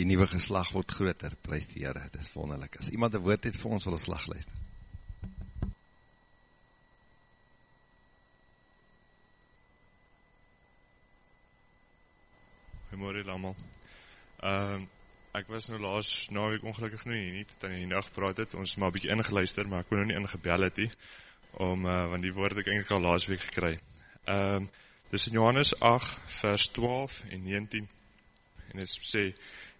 die nieuwe geslag word groter, prijs die Heere, dit is wonderlik. As iemand een woord het vir ons, wil ons slag luister. Goeiemorgen allemaal. Uh, ek was nou laas naweek ongelukkig nou nie, nie tot in die nacht praat het, ons maar bykie ingeluister, maar ek kon nou nie ingebel het nie, om, uh, want die woord ek eindelijk al laas week gekry. Uh, dis in Johannes 8 vers 12 en 19, en het sê,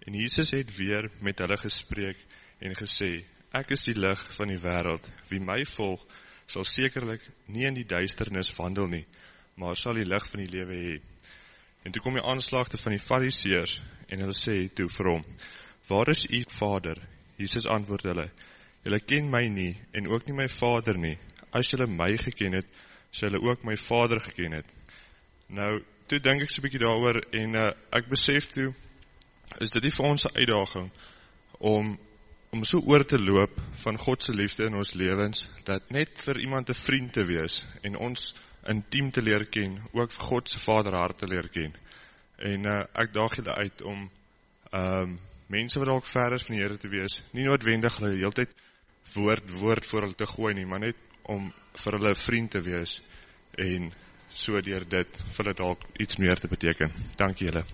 en Jesus het weer met hulle gespreek en gesê, ek is die licht van die wereld, wie my volg, sal sekerlik nie in die duisternis wandel nie, maar sal die licht van die lewe hee. En toe kom die aanslagte van die fariseers en hulle sê toe vir hom, waar is u vader? Jesus antwoord hulle, julle ken my nie en ook nie my vader nie. As julle my geken het, sal julle ook my vader geken het. Nou, toe denk ek so bykie daar en uh, ek besef toe, is dit die vir ons uitdaging om, om so oor te loop van Godse liefde in ons levens, dat net vir iemand een vriend te wees en ons intiem te leer ken, ook vir Godse vaderhart te leer ken. En uh, ek daag julle uit om um, mense wat ook ver is van die Heere te wees, nie noodwendig hulle tijd woord, woord voor hulle te gooi nie, maar net om vir hulle vriend te wees en so dier dit vir hulle ook iets meer te beteken. Dank julle.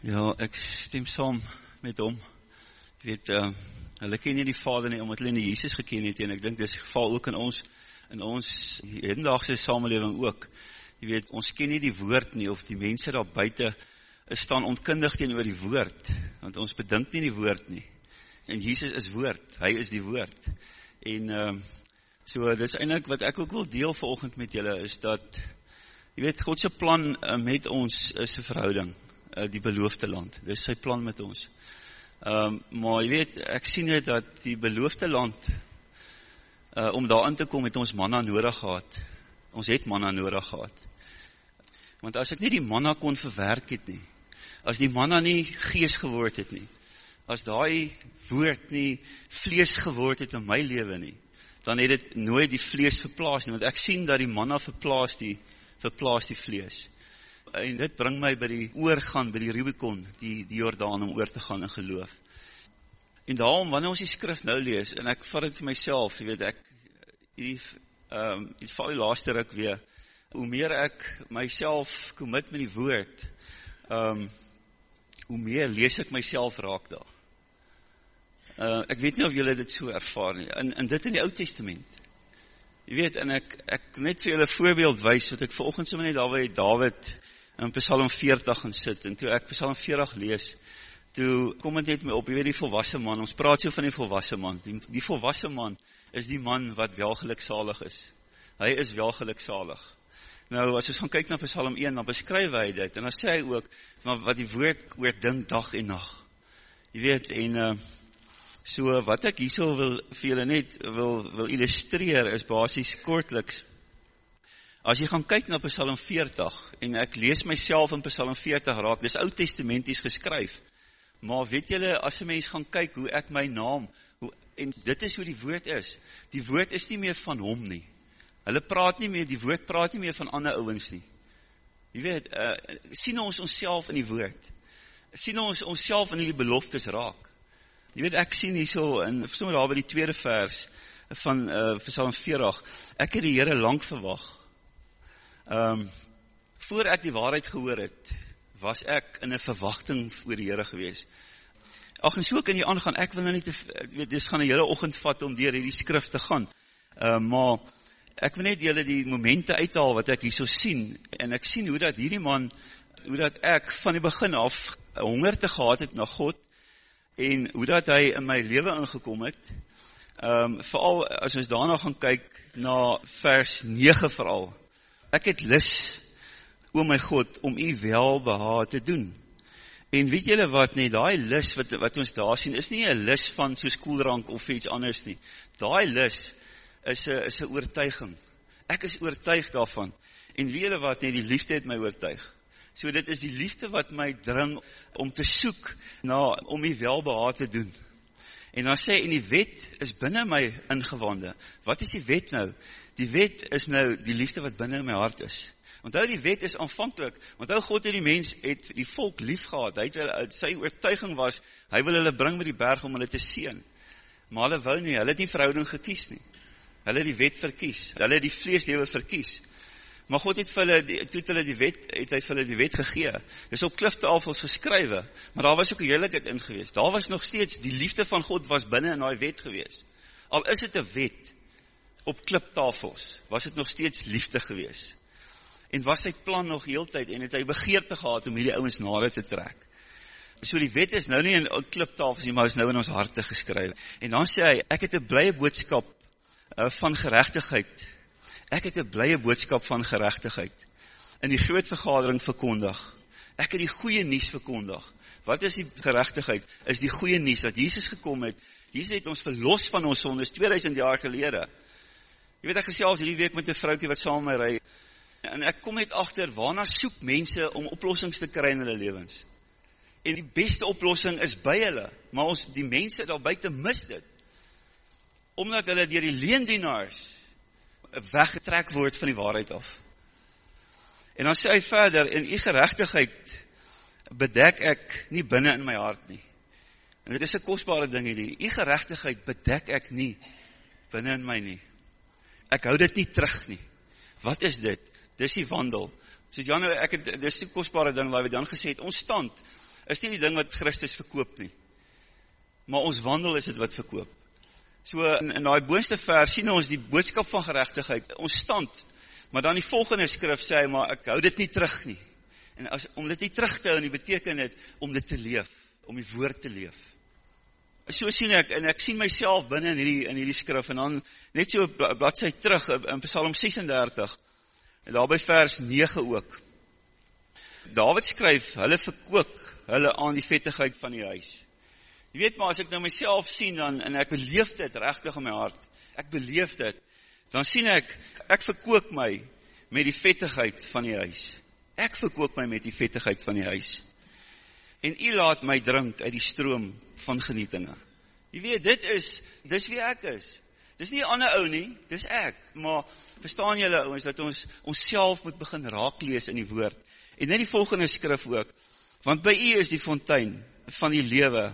Ja, ek stem saam met hom. Ek weet, uh, Hulle ken nie die vader nie, omdat hulle nie Jesus geken het, en ek dink dit is geval ook in ons, in ons hedendaagse samenleving ook. Je weet, ons ken nie die woord nie, of die mense daar buiten staan ontkundig teen oor die woord, want ons bedink nie die woord nie. En Jesus is woord, hy is die woord. En uh, so, dit is eindelijk wat ek ook wil deel volgend met julle, is dat, je weet, Godse plan uh, met ons is een verhouding, uh, die beloofde land. Dit is sy plan met ons. Um, maar jy weet, ek sien net dat die beloofde land, uh, om daar in te kom, het ons manna nodig gehad. Ons het manna nodig gehad. Want as ek nie die manna kon verwerk het nie, as die manna nie gees geword het nie, as die woord nie vlees geword het in my leven nie, dan het het nooit die vlees verplaas nie, want ek sien dat die manna verplaas die, verplaas die vlees en dit bring my by die oorgaan, by die Rubicon, die, die Jordaan, om oor te gaan in geloof. En daarom, wanneer ons die skrif nou lees, en ek vat het vir myself, jy weet, ek, die, um, die val die laaste ruk weer, hoe meer ek myself commit met die woord, um, hoe meer lees ek myself raak daar. Uh, ek weet nie of julle dit so ervaar nie, en, en dit in die oud testament, jy weet, en ek, ek net vir julle voorbeeld wees, wat ek volgens so meneer David, David, in Psalm 40 gaan sit, en toe ek Psalm 40 lees, toe kom het net my op, jy weet die volwassen man, ons praat so van die volwassen man, die, die volwassen man is die man wat wel gelukzalig is, hy is wel gelukzalig, nou as ons gaan kyk na Psalm 1, dan beskryf hy dit, en dan sê hy ook, wat die woord oor ding dag en nacht, jy weet, en uh, so wat ek hier so wil vir julle net wil, wil illustreer, is basis kortliks, As jy gaan kyk na Psalm 40, en ek lees myself in Psalm 40 raak, dis oud testamenties geskryf, maar weet jylle, as een mens gaan kyk hoe ek my naam, hoe, en dit is hoe die woord is, die woord is nie meer van hom nie, hulle praat nie meer, die woord praat nie meer van ander ouwens nie, jy weet, uh, sien ons ons in die woord, sien ons ons in die beloftes raak, jy weet, ek sien hier so, en sommer daar by die tweede vers, van uh, Psalm 40, ek het die Heere lang verwacht, Um, voor ek die waarheid gehoor het, was ek in een verwachting voor die Heere gewees. Ach, en so kan jy aangaan, ek wil nou nie te, weet, dit gaan een hele ochend vat om dier die skrif te gaan, uh, maar ek wil net jylle die momente uithaal wat ek hier so sien, en ek sien hoe dat hierdie man, hoe dat ek van die begin af honger te gehad het na God, en hoe dat hy in my leven ingekom het, um, vooral as ons daarna gaan kyk, na vers 9 vooral, ek het lis, o my God, om u welbeha te doen. En weet julle wat nie, die lis wat, wat ons daar sien, is nie een lis van soos koelrank of iets anders nie. Die lis is een, is een oortuiging. Ek is oortuig daarvan. En weet julle wat nie, die liefde het my oortuig. So dit is die liefde wat my dring om te soek na, om die welbeha te doen. En dan sê, en die wet is binnen my ingewande. Wat is die wet nou? Die wet is nou die liefde wat binnen my hart is. Onthou die wet is aanvankelijk, onthou God het die mens, het die volk lief gehad, hy het, sy oortuiging was, hy wil hulle bring met die berg om hulle te seen. Maar hulle wou nie, hulle het die verhouding gekies nie. Hulle het die wet verkies, hulle het die vleeslewe verkies. Maar God het vir hulle, toe hulle die wet, het hy vir hulle die wet gegee. Dis op kliftafels geskrywe, maar daar was ook een heerlijkheid in gewees. Daar was nog steeds, die liefde van God was binnen in die wet gewees. Al is het een wet, op kliptafels, was het nog steeds liefde gewees. En was sy plan nog heel tyd, en het hy begeerte gehad om hierdie ouwens nare te trek. So die wet is nou nie in kliptafels nie, maar is nou in ons harte geskrywe. En dan sê hy, ek het een blye boodskap van gerechtigheid Ek het 'n blye boodskap van geregtigheid in die groot vergadering verkondig. Ek het die goeie nuus verkondig. Wat is die geregtigheid? Is die goeie nuus dat Jesus gekom het. Jesus het ons verlos van ons sondes 2000 jaar gelede. Jy weet ek gesels hierdie week met 'n vroutjie wat saam met my ry en ek kom net agter waarna soek mense om oplossings te kry in hulle lewens. En die beste oplossing is by hulle, maar ons die mense daar buite mis dit. Omdat hulle deur die leendienaars weggetrek word van die waarheid af. En dan sê hy verder, in die gerechtigheid bedek ek nie binnen in my hart nie. En dit is een kostbare ding hierdie, die gerechtigheid bedek ek nie binnen in my nie. Ek hou dit nie terug nie. Wat is dit? Dis die wandel. Soos Jan, ek het, dis die kostbare ding waar we dan gesê het, ons stand is nie die ding wat Christus verkoop nie. Maar ons wandel is het wat verkoop. So in, in die boonste vers sien ons die boodskap van gerechtigheid, ons stand, maar dan die volgende skrif sê, maar ek hou dit nie terug nie. En as, om dit nie terug te hou, nie beteken het om dit te leef, om die woord te leef. So sien ek, en ek sien myself binnen in die, in die skrif, en dan net so bladzij terug, in Psalm 36, en daar by vers 9 ook. David skryf, hulle verkook hulle aan die vettigheid van die huis. Jy weet maar, as ek nou myself sien, dan, en ek beleef dit rechtig in my hart, ek beleef dit, dan sien ek, ek verkook my met die vettigheid van die huis. Ek verkook my met die vettigheid van die huis. En u laat my drink uit die stroom van genietinge. Jy weet, dit is, dis wie ek is. Dis nie ander ou nie, dis ek. Maar, verstaan julle ouwens, dat ons ons self moet begin raaklees in die woord. En net die volgende skrif ook, want by u is die fontein van die lewe,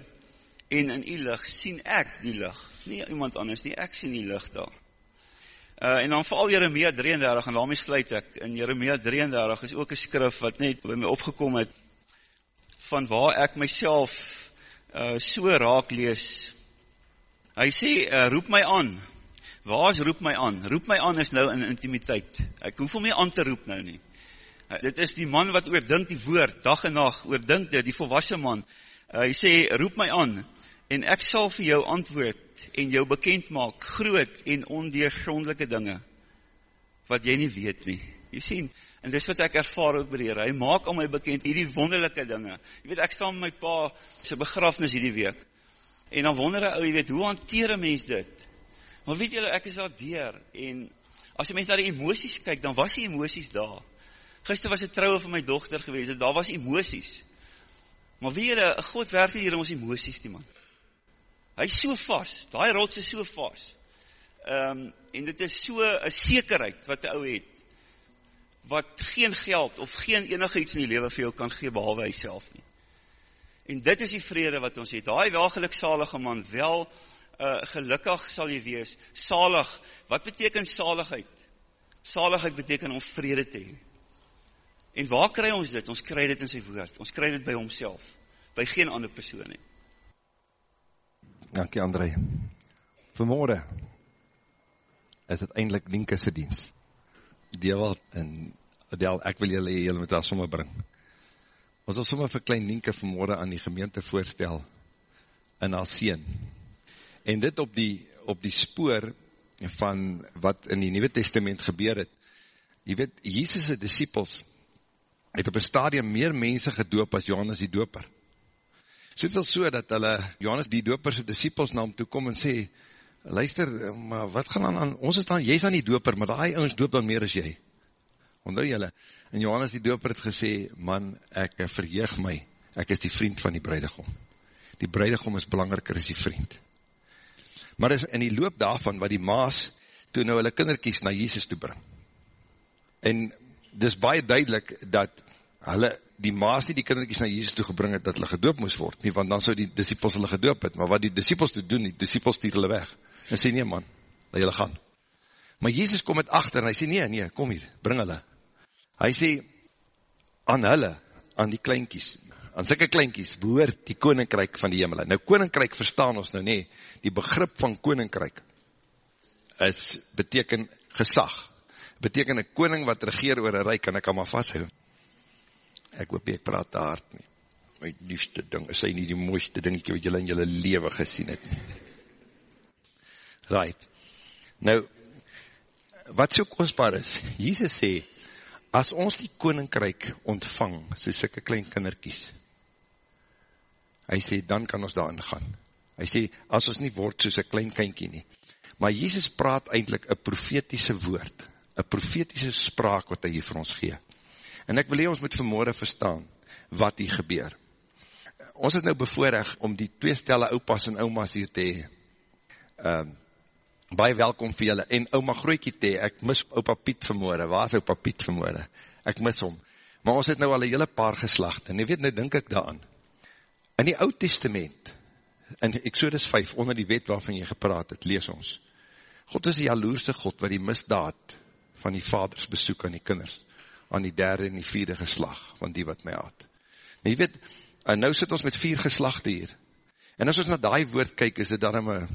en in die licht sien ek die licht, nie iemand anders nie, ek sien die licht daar. Uh, en dan vooral Jeremia 33, en daarmee sluit ek, in Jeremia 33 is ook een skrif wat net by my opgekom het, van waar ek myself uh, so raak lees. Hy sê, uh, roep my aan, waar is roep my aan? Roep my aan is nou in intimiteit, ek hoef om my aan te roep nou nie. Uh, dit is die man wat oordink die woord, dag en nacht, oordink dit, die volwassen man. Uh, hy sê, roep my aan, en ek sal vir jou antwoord en jou bekend maak groot en ondeurgrondelike dinge wat jy nie weet nie. Jy sien, en dis wat ek ervaar ook by die Here. Hy maak al my bekend hierdie wonderlike dinge. Jy weet ek staan met my pa se begrafnis hierdie week. En dan wonder 'n ou, jy weet, hoe hanteer 'n mens dit? Maar weet julle, ek is daar deur en as jy mens na die emosies kyk, dan was die emosies daar. Gister was 'n troue van my dogter gewees, daar was emosies. Maar weet julle, God werk hier in ons emosies, die man. Hy is so vast, die rots is so vast. Um, en dit is so een zekerheid wat die ou het, wat geen geld of geen enige iets in die leven vir jou kan gee, behalwe hy self nie. En dit is die vrede wat ons het. Daai wel geluksalige man, wel uh, gelukkig sal jy wees. Salig, wat beteken saligheid? Saligheid beteken om vrede te heen. En waar kry ons dit? Ons kry dit in sy woord. Ons kry dit by homself, by geen ander persoon nie. Dankie André. Vanmorgen is het eindelijk Linkese dienst. Dewald en Adel, ek wil julle, julle met daar somme bring. Ons wil somme vir klein Linke vanmorgen aan die gemeente voorstel in haar sien. En dit op die, op die spoor van wat in die Nieuwe Testament gebeur het. Je weet, Jesus' disciples het op een stadium meer mense gedoop as Johannes die doper soveel so dat hulle Johannes die doperse disciples na hom toe kom en sê, luister, maar wat gaan dan aan, ons is dan, jy is dan die doper, maar die ons doop dan meer as jy. Ondou jylle, en Johannes die doper het gesê, man, ek verheeg my, ek is die vriend van die bruidegom. Die bruidegom is belangriker as die vriend. Maar is in die loop daarvan, wat die maas, toe nou hulle kinderkies na Jesus toe bring. En dis baie duidelik, dat hulle, die maas nie die kinderkies na Jesus toe gebring het, dat hulle gedoop moes word, nie, want dan sou die disciples hulle gedoop het, maar wat die disciples toe doen, die disciples stuur hulle weg, en sê, nee man, laat julle gaan. Maar Jesus kom het achter, en hy sê, nee, nee, kom hier, bring hulle. Hy sê, aan hulle, aan die kleinkies, aan sikke kleinkies, behoort die koninkryk van die hemel. Nou, koninkryk verstaan ons nou nie, die begrip van koninkryk, is, beteken gesag, beteken een koning wat regeer oor een rijk, en ek kan maar vasthou ek hoop ek praat te hard nie. My liefste ding, is hy nie die mooiste dingetje wat jylle in jylle leven gesien het nie. Right. Nou, wat so kostbaar is, Jesus sê, as ons die koninkryk ontvang, so sikke klein kinderkies, hy sê, dan kan ons daarin gaan. Hy sê, as ons nie word soos een klein kynkie nie. Maar Jesus praat eindelijk een profetiese woord, een profetiese spraak wat hy hier vir ons gee. En ek wil hier ons moet vanmorgen verstaan wat hier gebeur. Ons het nou bevoorig om die twee stelle oupas en oumas hier te hee. Um, baie welkom vir julle. En ouma Grootjie te ek mis opa Piet vanmorgen. Waar is opa Piet vanmorgen? Ek mis hom. Maar ons het nou al een hele paar geslacht. En jy weet, nou denk ek daaraan. In die oud testament, in Exodus 5, onder die wet waarvan jy gepraat het, lees ons. God is die jaloerste God, wat die misdaad van die vaders besoek aan die kinders aan die derde en die vierde geslag van die wat my haat. En jy weet, en nou sit ons met vier geslachte hier. En as ons na die woord kyk, is dit dan een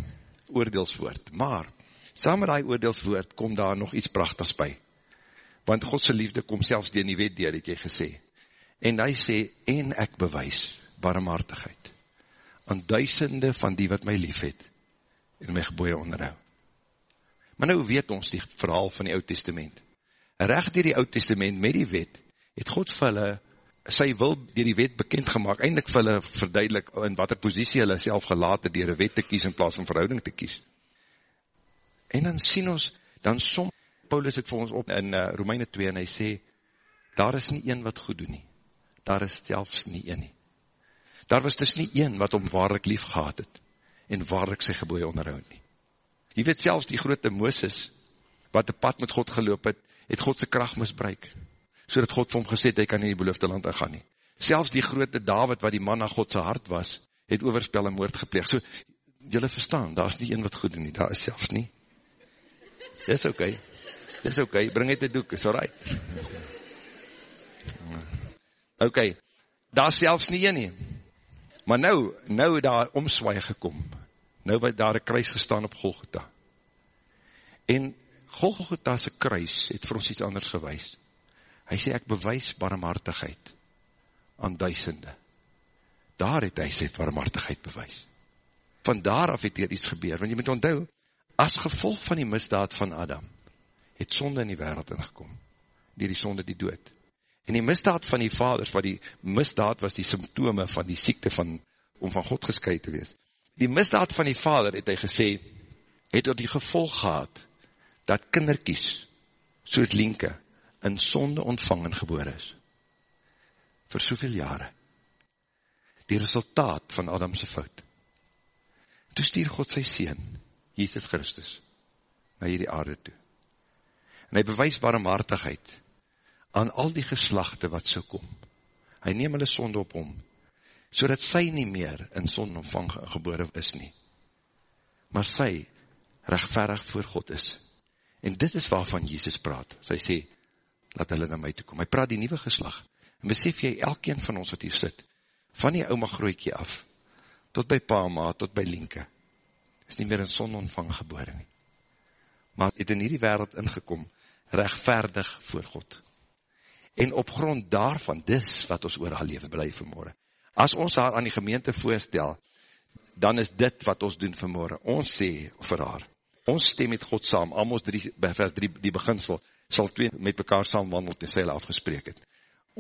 oordeelswoord. Maar, saam met die oordeelswoord, kom daar nog iets prachtigs by. Want Godse liefde kom selfs die in die wet deur, het jy gesê. En hy sê, en ek bewys barmhartigheid aan duisende van die wat my lief het en my geboeie onderhou. Maar nou weet ons die verhaal van die oud testament recht dier die oud testament met die wet, het God vir hulle, sy wil dier die wet bekend gemaakt, eindelijk vir hulle verduidelik in wat er posiesie hulle self gelaten dier een wet te kies in plaas van verhouding te kies. En dan sien ons, dan som, Paulus het vir ons op in uh, Romeine 2 en hy sê, daar is nie een wat goed doen nie, daar is selfs nie een nie. Daar was dus nie een wat om waarlik lief gehad het, en waarlik sy geboeie onderhoud nie. Jy weet selfs die grote Mooses, wat die pad met God geloop het, het God sy kracht misbruik, so dat God vir hom gesê het, hy kan nie die beloofde land ingaan nie. Selfs die grote David, wat die man na God sy hart was, het overspel en moord gepleeg. So, jylle verstaan, daar is nie een wat goed doen nie, daar is selfs nie. Dis okay. dis okay. bring het die doek, is alright. Okay. daar is selfs nie een nie. Maar nou, nou daar omswaai gekom, nou wat daar een kruis gestaan op Golgotha. En Golgotha se kruis het vir ons iets anders gewys. Hy sê ek bewys barmhartigheid aan duisende. Daar het hy sy barmhartigheid bewys. Van daar af het hier iets gebeur, want jy moet onthou, as gevolg van die misdaad van Adam, het sonde in die wereld ingekom, dier die sonde die dood. En die misdaad van die vaders, wat die misdaad was die symptome van die siekte van, om van God geskuid te wees. Die misdaad van die vader, het hy gesê, het tot die gevolg gehad, dat kinderkies, soos linke, in sonde ontvang en geboor is. Voor soveel jare. Die resultaat van Adamse fout. Toe stuur God sy Seen, Jesus Christus, na hierdie aarde toe. En hy bewys warmhartigheid aan al die geslachte wat so kom. Hy neem hulle sonde op hom, so dat sy nie meer in sonde ontvang geboor is nie. Maar sy rechtverig voor God is En dit is waarvan Jesus praat. Sy sê, laat hulle na my toe kom. Hy praat die nieuwe geslag. En besef jy, elkeen van ons wat hier sit, van die ouma grootjie af, tot by pa, ma, tot by linke, is nie meer in son ontvang gebore nie. Maar het in hierdie wereld ingekom, rechtvaardig voor God. En op grond daarvan, dis wat ons oor haar leven blijf vanmorgen. As ons haar aan die gemeente voorstel, dan is dit wat ons doen vanmorgen. Ons sê vir haar, ons stem met God saam, Amos 3, vers 3, die beginsel, sal twee met mekaar saam wandel, ten sy hulle afgespreek het.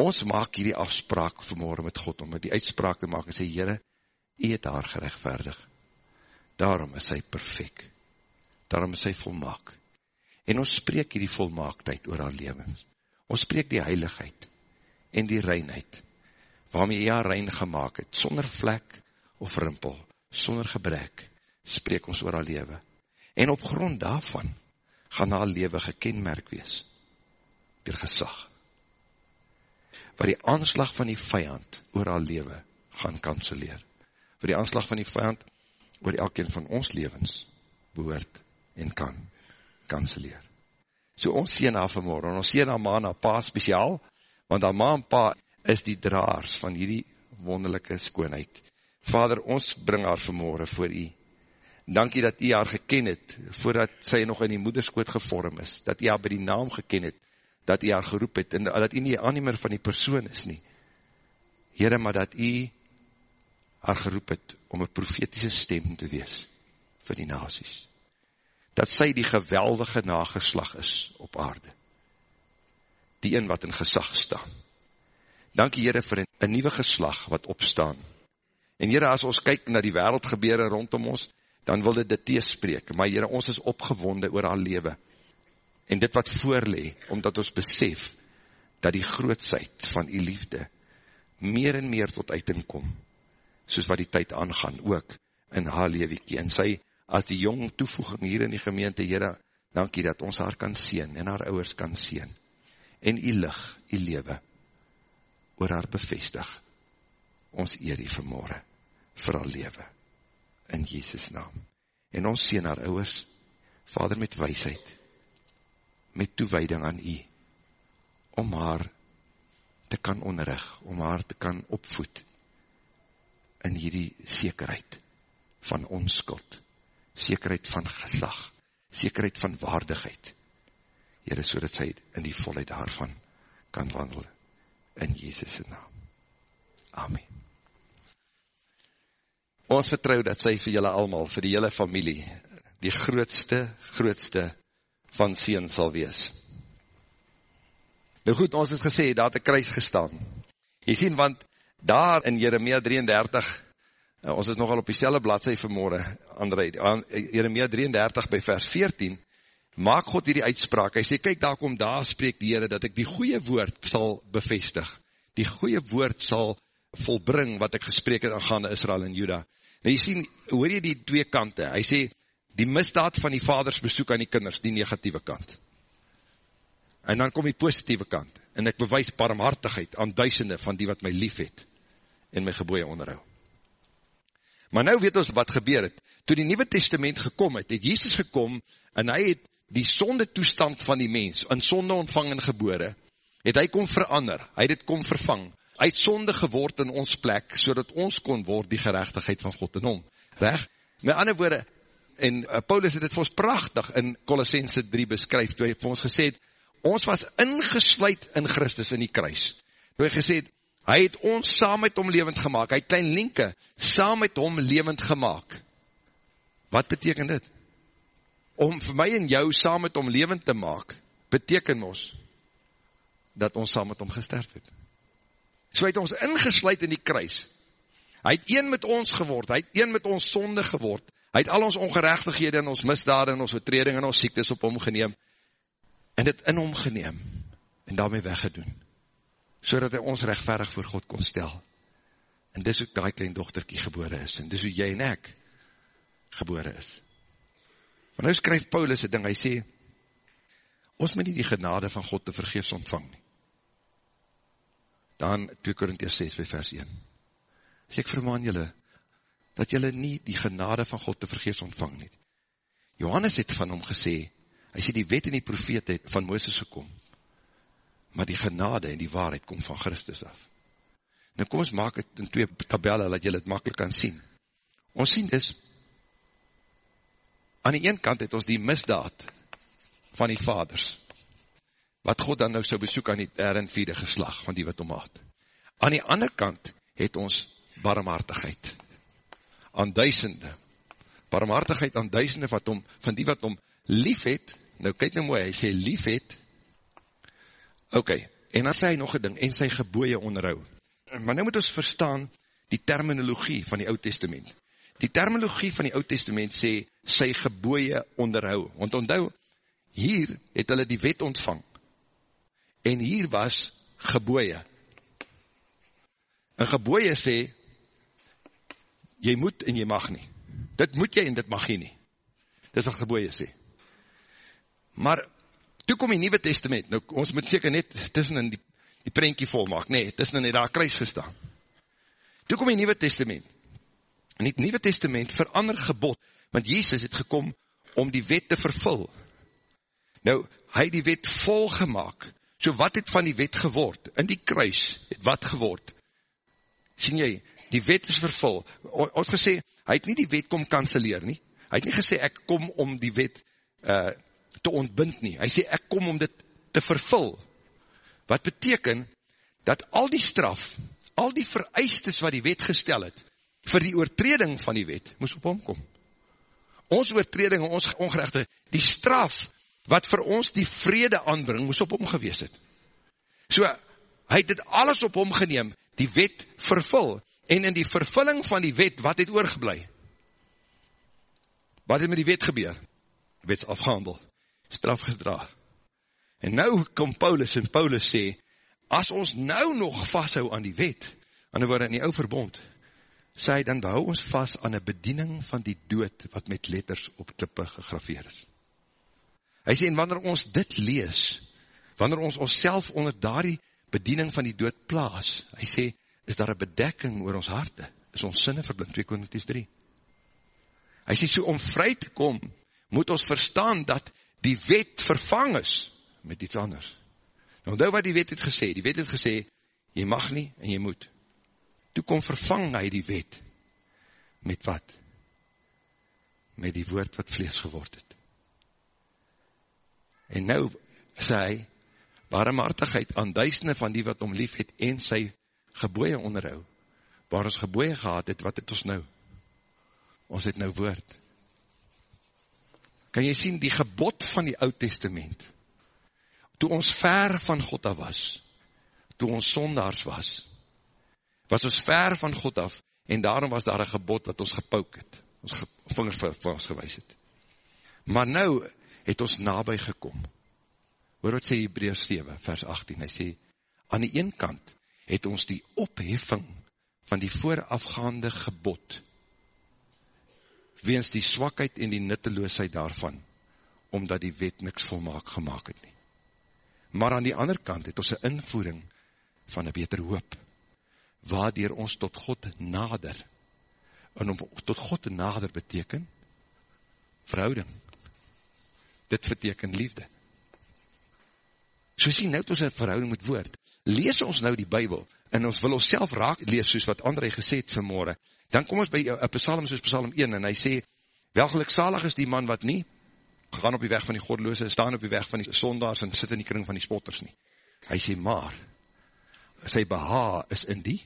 Ons maak hierdie afspraak vanmorgen met God, om met die uitspraak te maak, en sê, Heere, jy het haar gerechtvaardig. Daarom is sy perfect. Daarom is sy volmaak. En ons spreek hierdie volmaaktheid oor haar leven. Ons spreek die heiligheid en die reinheid, waarmee jy haar rein gemaakt het, sonder vlek of rimpel, sonder gebrek, spreek ons oor haar lewe. En op grond daarvan, gaan haar lewe gekenmerk wees, dier gesag. Waar die aanslag van die vijand oor haar lewe gaan kanseleer. Waar die aanslag van die vijand oor elkeen van ons levens behoort en kan kanseleer. So ons sien haar vanmorgen, ons sien haar ma en haar pa speciaal, want haar ma en pa is die draars van hierdie wonderlijke skoonheid. Vader, ons bring haar vanmorgen voor u. Dankie dat u haar geken het, voordat sy nog in die moederskoot gevorm is, dat u haar by die naam geken het, dat u haar geroep het, en dat u nie aannemer van die persoon is nie. Heren, maar dat u haar geroep het, om een profetische stem te wees, vir die nasies dat sy die geweldige nageslag is op aarde. Die een wat in gesag staan. Dankie Heere vir een nieuwe geslag wat opstaan. En Heere, as ons kyk na die wereld gebeur rondom ons, dan wil dit dit teespreek. Maar Heere, ons is opgewonde oor haar lewe. En dit wat voorlee, omdat ons besef, dat die grootsheid van die liefde, meer en meer tot uiting kom, soos wat die tyd aangaan, ook in haar lewekie. En sy as die jong toevoeging hier in die gemeente, Heere, dankie dat ons haar kan sien en haar ouwers kan sien. En die lig, die lewe, oor haar bevestig. Ons eer die vermoorde, vir haar lewe, in Jesus naam. En ons sien haar ouwers, Vader met weisheid, met toewijding aan u, om haar te kan onderrig, om haar te kan opvoed, in hierdie zekerheid van onskuld, zekerheid van gesag, zekerheid van waardigheid. Heere, so dat sy in die volheid daarvan kan wandel in Jezus' naam. Amen. Ons vertrouw dat sy vir julle allemaal, vir die hele familie, die grootste, grootste van Seen sal wees. Nou goed, ons het gesê, daar het een kruis gestaan. Jy sien, want daar in Jeremia 33, Nou, ons is nogal op die selle bladse vanmorgen, André, Jeremia 33 by vers 14, maak God hierdie uitspraak, hy sê, kyk daar kom daar, spreek die Heere, dat ek die goeie woord sal bevestig, die goeie woord sal volbring, wat ek gesprek het aangaande Israel en Juda. Nou jy sien, hoor jy die twee kante, hy sê, die misdaad van die vaders besoek aan die kinders, die negatieve kant. En dan kom die positieve kant, en ek bewys barmhartigheid aan duisende van die wat my lief het, en my geboeie onderhoud. Maar nou weet ons wat gebeur het. Toe die Nieuwe Testament gekom het, het Jesus gekom en hy het die sonde toestand van die mens, in sonde ontvang en gebore, het hy kom verander, hy het kom vervang, hy het sonde geword in ons plek, so ons kon word die gerechtigheid van God in hom. Reg? Met ander woorde, en uh, Paulus het het vir ons prachtig in Colossense 3 beskryf, toe hy vir ons gesê het, ons was ingesluid in Christus in die kruis. Toe hy gesê het, Hy het ons saam met hom levend gemaakt. Hy het klein linke saam met hom levend gemaakt. Wat beteken dit? Om vir my en jou saam met hom levend te maak, beteken ons, dat ons saam met hom gesterf het. So hy het ons ingesluid in die kruis. Hy het een met ons geword, hy het een met ons sonde geword. Hy het al ons ongerechtighede en ons misdade en ons vertreding en ons siektes op hom geneem. En dit in hom geneem. En daarmee weggedoen so dat hy ons rechtverig voor God kon stel. En dis hoe die klein dochterkie gebore is, en dis hoe jy en ek gebore is. Maar nou skryf Paulus een ding, hy sê, ons moet nie die genade van God te vergeefs ontvang nie. Dan 2 Korinties 6 vers 1. Sê ek vermaan julle, dat julle nie die genade van God te vergeefs ontvang nie. Johannes het van hom gesê, hy sê die wet en die profeet het van Mooses gekom, maar die genade en die waarheid kom van Christus af. Nou kom ons maak het in twee tabelle, dat jy het makkelijk kan sien. Ons sien dus, aan die een kant het ons die misdaad van die vaders, wat God dan nou so besoek aan die derde en vierde geslag van die wat omhaat. Aan die ander kant het ons barmhartigheid aan duisende, barmhartigheid aan duisende wat om, van die wat om lief het, nou kyk nou mooi, hy sê lief het, Ok, en dan sê hy nog een ding, en sy geboeie onderhou. Maar nou moet ons verstaan die terminologie van die oud testament. Die terminologie van die oud testament sê, sy geboeie onderhou. Want onthou, hier het hulle die wet ontvang. En hier was geboeie. Een geboeie sê, jy moet en jy mag nie. dit moet jy en dit mag jy nie. Dis wat geboeie sê. Maar, toe kom die Nieuwe Testament, nou ons moet seker net tussen in die, die prentjie volmaak, nee, tussen in die daar kruis gestaan. Toe kom die Nieuwe Testament, en die Nieuwe Testament verander gebod, want Jezus het gekom om die wet te vervul. Nou, hy die wet volgemaak, so wat het van die wet geword? In die kruis het wat geword? Sien jy, die wet is vervul. Ons gesê, hy het nie die wet kom kanseleer nie. Hy het nie gesê, ek kom om die wet uh, te ontbind nie. Hy sê, ek kom om dit te vervul. Wat beteken, dat al die straf, al die vereistes wat die wet gestel het, vir die oortreding van die wet, moes op hom kom. Ons oortreding, ons ongerechte, die straf, wat vir ons die vrede aanbring, moes op hom gewees het. So, hy het dit alles op hom geneem, die wet vervul, en in die vervulling van die wet, wat het oorgeblij? Wat het met die wet gebeur? Wet afgehandel, straf gedra. En nou kom Paulus, en Paulus sê, as ons nou nog vasthou aan die wet, aan die woord in die ou verbond, sê dan hou ons vast aan die bediening van die dood, wat met letters op klippe gegrafeer is. Hy sê, en wanneer ons dit lees, wanneer ons ons onder daardie bediening van die dood plaas, hy sê, is daar een bedekking oor ons harte, is ons sinne verblind, 2 Korinties 3. Hy sê, so om vry te kom, moet ons verstaan dat die wet vervang is met iets anders. Nou, nou wat die wet het gesê, die wet het gesê, jy mag nie en jy moet. Toe kom vervang hy die wet, met wat? Met die woord wat vlees geword het. En nou sê hy, barmhartigheid aan duisende van die wat om lief het en sy geboeie onderhou, waar ons geboeie gehad het, wat het ons nou? Ons het nou woord. Kan jy sien, die gebod van die oud testament, toe ons ver van God af was, toe ons sondaars was, was ons ver van God af, en daarom was daar een gebod wat ons gepouk het, ons vinger vir ons gewys het. Maar nou, het ons nabij gekom. Hoor wat sê Hebreus 7 vers 18, hy sê, aan die een kant het ons die opheffing van die voorafgaande gebod, weens die swakheid en die nutteloosheid daarvan, omdat die wet niks volmaak gemaakt het nie. Maar aan die ander kant het ons een invoering van een beter hoop, waardoor ons tot God nader, en om tot God nader beteken, verhouding, dit beteken liefde. So sien, nou het ons een verhouding met woord. Lees ons nou die Bijbel, en ons wil ons self raak lees, soos wat André gesê het vanmorgen, dan kom ons by een psalm soos psalm 1, en hy sê, welgelukzalig is die man wat nie, gaan op die weg van die godloose, staan op die weg van die sondaars, en sit in die kring van die spotters nie. Hy sê, maar, sy beha is in die,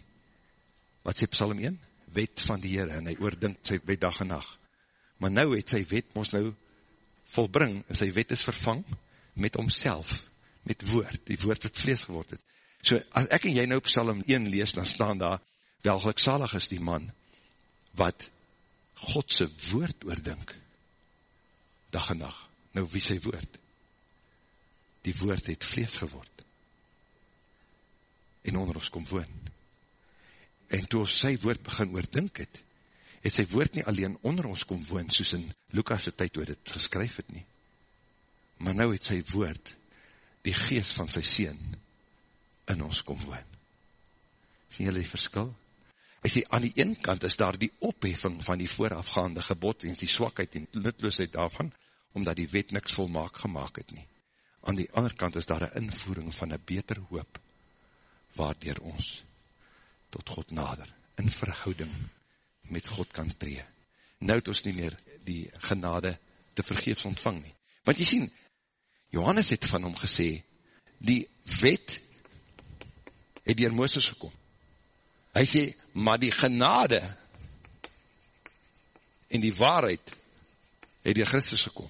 wat sê psalm 1? Wet van die Heere, en hy oordink sy wet dag en nacht. Maar nou het sy wet ons nou volbring, en sy wet is vervang met homself, met woord, die woord wat vlees geword het. So, as ek en jy nou psalm 1 lees, dan staan daar, welgelukzalig is die man, wat Godse woord oordink, dag en nacht. Nou, wie sy woord? Die woord het vlees geword, en onder ons kom woon. En toe ons sy woord begin oordink het, het sy woord nie alleen onder ons kom woon, soos in Lukas' tyd oor dit geskryf het nie. Maar nou het sy woord, die geest van sy sien, in ons kom woon. Sien julle die verskil? Hy sê, aan die een kant is daar die opheffing van die voorafgaande gebod, en die swakheid en nutloosheid daarvan, omdat die wet niks volmaak gemaakt het nie. Aan die ander kant is daar een invoering van een beter hoop, waardoor ons tot God nader, in verhouding met God kan tree. Nou het ons nie meer die genade te vergeefs ontvang nie. Want jy sien, Johannes het van hom gesê, die wet het dier Mooses gekom. Hy sê, maar die genade en die waarheid het dier Christus gekom.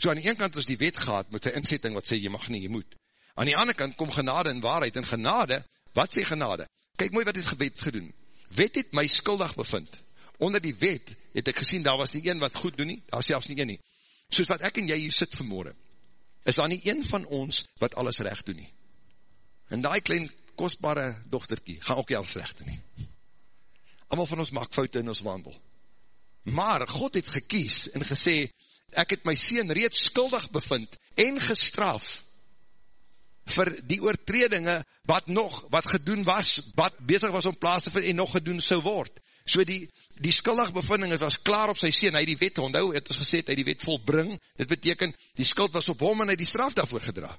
So aan die ene kant is die wet gehad met sy inzetting wat sê, jy mag nie, jy moet. Aan die andere kant kom genade en waarheid en genade, wat sê genade? Kijk mooi wat het wet gedoen. Wet het my skuldig bevind. Onder die wet het ek gesien, daar was nie een wat goed doen nie, daar selfs nie een nie. Soos wat ek en jy hier sit vanmorgen, is daar nie een van ons wat alles recht doen nie. En die klein kostbare dochterkie, gaan ook nie alles recht doen nie. Amal van ons maak foute in ons wandel. Maar God het gekies en gesê, ek het my sien reeds skuldig bevind en gestraf vir die oortredinge wat nog, wat gedoen was, wat bezig was om plaas te vind en nog gedoen sou word. So die, die skuldig bevinding was klaar op sy sien, hy die wet onthou, het ons gesê, hy die wet volbring, dit beteken, die skuld was op hom en hy die straf daarvoor gedra.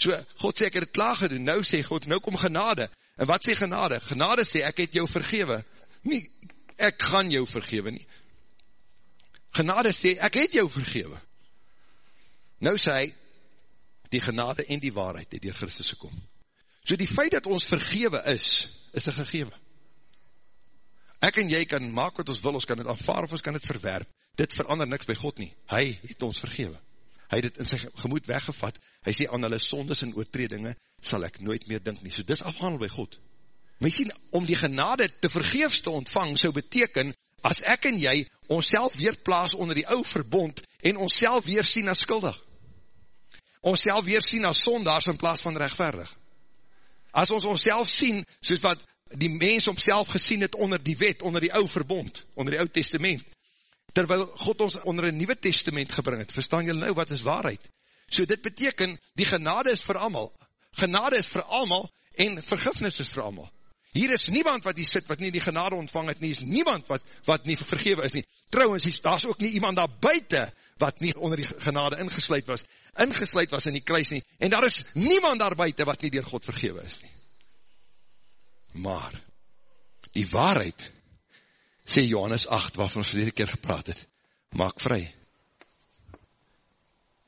So, God sê, ek het het klaar gedoen, nou sê God, nou kom genade, en wat sê genade? Genade sê, ek het jou vergewe, nie, ek gaan jou vergewe nie, genade sê, ek het jou vergewe. Nou sê hy, die genade en die waarheid het dier Christus gekom. So die feit dat ons vergewe is, is een gegewe. Ek en jy kan maak wat ons wil, ons kan het aanvaar of ons kan het verwerp. Dit verander niks by God nie. Hy het ons vergewe. Hy het in sy gemoed weggevat. Hy sê, aan hulle sondes en oortredinge sal ek nooit meer dink nie. So dis afhandel by God. Jy sien, om die genade te vergeefs te ontvang, so beteken, as ek en jy ons weer plaas onder die ou verbond en ons weer sien as skuldig. Ons weer sien as sondaars in plaas van rechtverdig. As ons ons sien, soos wat die mens omself gesien het onder die wet, onder die ou verbond, onder die ou testament, terwyl God ons onder een nieuwe testament gebring het, verstaan julle nou wat is waarheid? So dit beteken, die genade is vir allemaal, genade is vir allemaal, en vergifnis is vir allemaal. Hier is niemand wat hier sit, wat nie die genade ontvang het nie, is niemand wat, wat nie vergewe is nie. Trouwens, daar is ook nie iemand daar buiten, wat nie onder die genade ingesluid was, ingesluid was in die kruis nie, en daar is niemand daar buiten, wat nie dier God vergewe is nie. Maar, die waarheid, sê Johannes 8, waarvan ons verlede keer gepraat het, maak vry.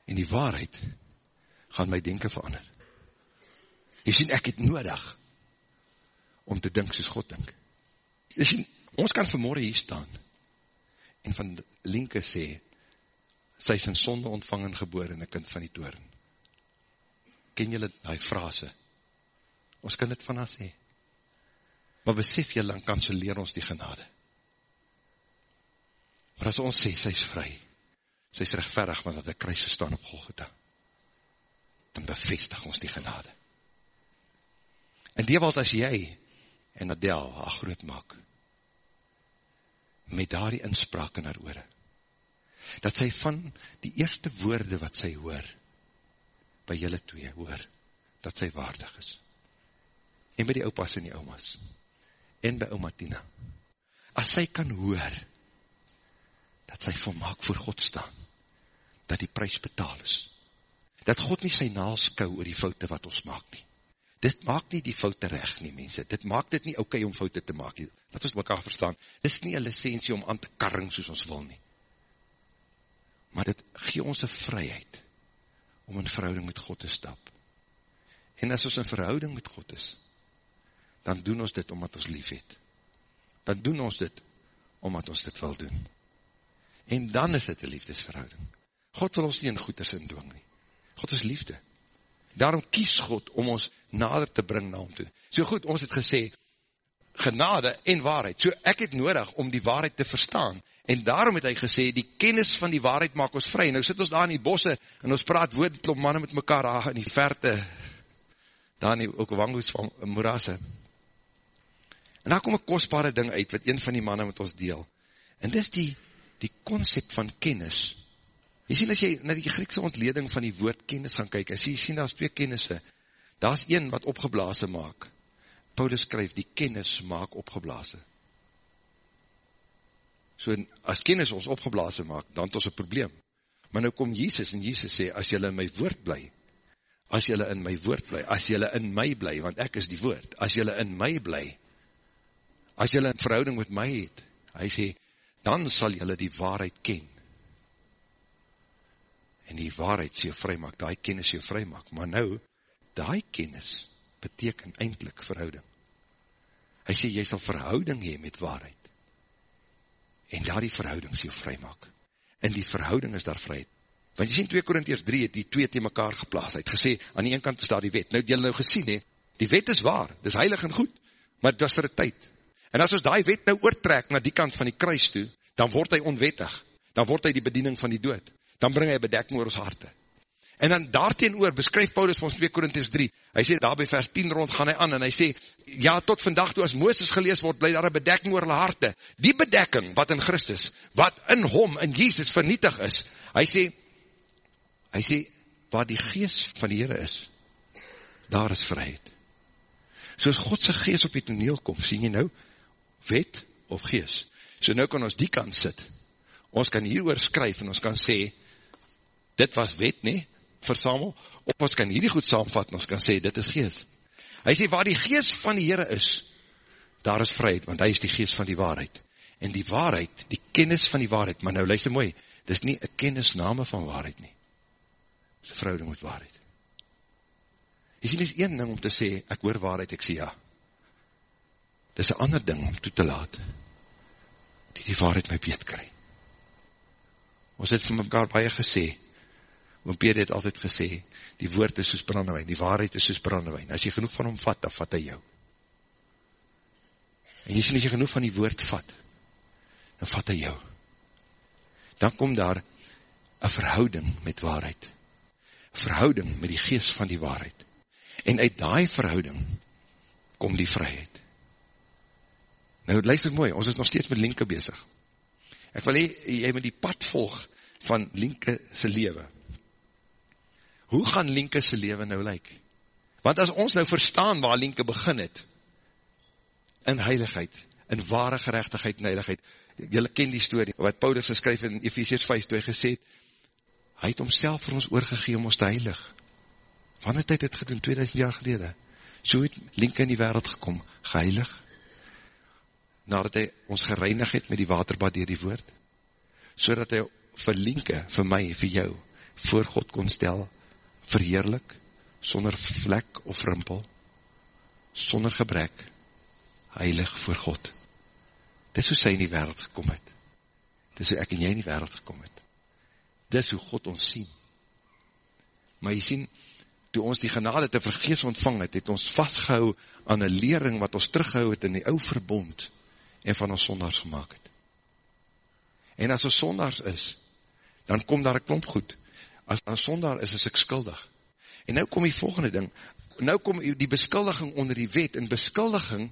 En die waarheid, gaan my denken verander. Jy sien, ek het nodig, om te dink soos God dink. Jy sien, ons kan vanmorgen hier staan, en van linke sê, sy is in sonde ontvang en geboor in een kind van die toren. Ken jylle die frase? Ons kan dit van haar sê. Maar besef jylle, dan kanselleer ons die genade. Maar as ons sê, sy is vry, sy is rechtverig, maar dat hy kruis gestaan op Golgotha, dan bevestig ons die genade. En die wat as jy en Adel haar groot maak. Met daar die inspraak in haar oore. Dat sy van die eerste woorde wat sy hoor, by julle twee hoor, dat sy waardig is. En by die opas en die omas. En by oma Tina. As sy kan hoor, dat sy volmaak voor God staan, dat die prijs betaal is. Dat God nie sy naals kou oor die foute wat ons maak nie dit maak nie die foute recht nie, mense. Dit maak dit nie oké okay om foute te maak. Dat ons mekaar verstaan. Dit is nie een licentie om aan te karring soos ons wil nie. Maar dit gee ons een vryheid om in verhouding met God te stap. En as ons in verhouding met God is, dan doen ons dit omdat ons lief het. Dan doen ons dit omdat ons dit wil doen. En dan is dit een liefdesverhouding. God wil ons nie in goeders indwing nie. God is liefde. Daarom kies God om ons nader te bring na hom toe. So goed, ons het gesê, genade en waarheid. So ek het nodig om die waarheid te verstaan. En daarom het hy gesê, die kennis van die waarheid maak ons vry. Nou sit ons daar in die bosse, en ons praat woord, klop manne met mekaar daar in die verte, daar in die Okowangoes van Morasse. En daar kom een kostbare ding uit, wat een van die manne met ons deel. En dis die, die concept van kennis, Jy sien as jy na die Griekse ontleding van die woord kennis gaan kyk, as jy sien daar is twee kennisse, daar is een wat opgeblaase maak. Paulus skryf, die kennis maak opgeblaase. So as kennis ons opgeblaase maak, dan het ons een probleem. Maar nou kom Jesus en Jesus sê, as jylle in my woord bly, as jylle in my woord bly, as jylle in my bly, want ek is die woord, as jylle in my bly, as jylle in verhouding met my het, hy sê, dan sal jylle die waarheid ken en die waarheid sê vry maak, die kennis sê vry maak, maar nou, die kennis beteken eindelijk verhouding. Hy sê, jy sal verhouding hee met waarheid, en daar die verhouding sê jou vry maak, en die verhouding is daar vryheid, want jy sê in 2 Korinties 3 het die twee te mekaar geplaas, hy het gesê, aan die ene kant is daar die wet, nou het jy nou gesien he, die wet is waar, dit is heilig en goed, maar het was vir die tyd, en as ons die wet nou oortrek na die kant van die kruis toe, dan word hy onwettig, dan word hy die bediening van die dood, dan bring hy bedekking oor ons harte. En dan daarteen oor, beskryf Paulus vir ons 2 Korinties 3, hy sê daar by vers 10 rond gaan hy aan, en hy sê, ja, tot vandag toe as Mooses gelees word, bly daar een bedekking oor hulle harte. Die bedekking, wat in Christus, wat in hom, in Jesus vernietig is, hy sê, hy sê, waar die geest van die Heere is, daar is vryheid. Soos Godse geest op die toneel kom, sien jy nou, wet of geest. So nou kan ons die kant sit, ons kan hier skryf en ons kan sê, dit was wet nie, versamel, of ons kan hierdie goed saamvat en ons kan sê, dit is geest. Hy sê, waar die geest van die Heere is, daar is vryheid, want hy is die geest van die waarheid. En die waarheid, die kennis van die waarheid, maar nou luister mooi, dit is nie een kennisname van waarheid nie. Dit is een verhouding met waarheid. Jy sien, dit is een ding om te sê, ek hoor waarheid, ek sê ja. Dit is een ander ding om toe te laat, die die waarheid my beet kry. Ons het vir mekaar baie gesê, oom Peter het altyd gesê, die woord is soos brandewijn, die waarheid is soos brandewijn. As jy genoeg van hom vat, dan vat hy jou. En jy sien, as jy genoeg van die woord vat, dan vat hy jou. Dan kom daar een verhouding met waarheid. Verhouding met die geest van die waarheid. En uit die verhouding kom die vryheid. Nou, luister mooi, ons is nog steeds met Linke bezig. Ek wil hee, jy met die pad volg van Linke se lewe. Hoe gaan Linke se lewe nou lyk? Want as ons nou verstaan waar Linke begin het, in heiligheid, in ware gerechtigheid en heiligheid, jylle ken die story, wat Paulus geskryf in Ephesians 5, toe hy gesê het, hy het homself vir ons oorgegee om ons te heilig. Wanneer het het gedoen, 2000 jaar gelede? So het Linke in die wereld gekom, geheilig, nadat hy ons gereinig het met die waterbad dier die woord, so hy vir Lienke, vir my, vir jou, voor God kon stel, verheerlik, sonder vlek of rimpel, sonder gebrek, heilig voor God. Dis hoe sy in die wereld gekom het. Dis hoe ek en jy in die wereld gekom het. Dis hoe God ons sien. Maar jy sien, toe ons die genade te vergees ontvang het, het ons vastgehou aan een lering wat ons teruggehou het in die ou verbond, en van ons sondags gemaakt het. En as ons sondags is, dan kom daar een klomp goed. As ons sondags is, is ek skuldig. En nou kom die volgende ding, nou kom die beskuldiging onder die wet, en beskuldiging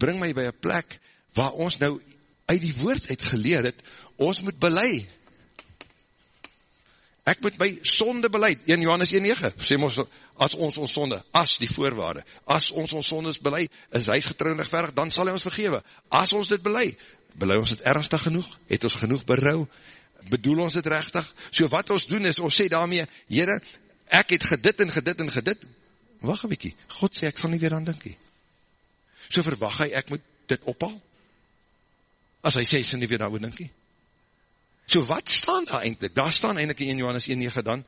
bring my by een plek, waar ons nou uit die woord uit geleer het, ons moet belei. Ek moet my sonde beleid, 1 Johannes 1,9, sê ons, as ons ons sonde, as die voorwaarde, as ons ons sondes beleid, is hy getrouw en rechtverig, dan sal hy ons vergewe. As ons dit beleid, beleid ons dit ernstig genoeg, het ons genoeg berouw, bedoel ons dit rechtig, so wat ons doen is, ons sê daarmee, Heere, ek het gedit en gedit en gedit, wacht een bykie, God sê, ek sal nie weer aan dinkie. So verwacht hy, ek moet dit ophal, as hy sê, sy nie weer aan dinkie. So wat staan daar eindelijk? Daar staan eindelijk in Johannes 1,9 dan,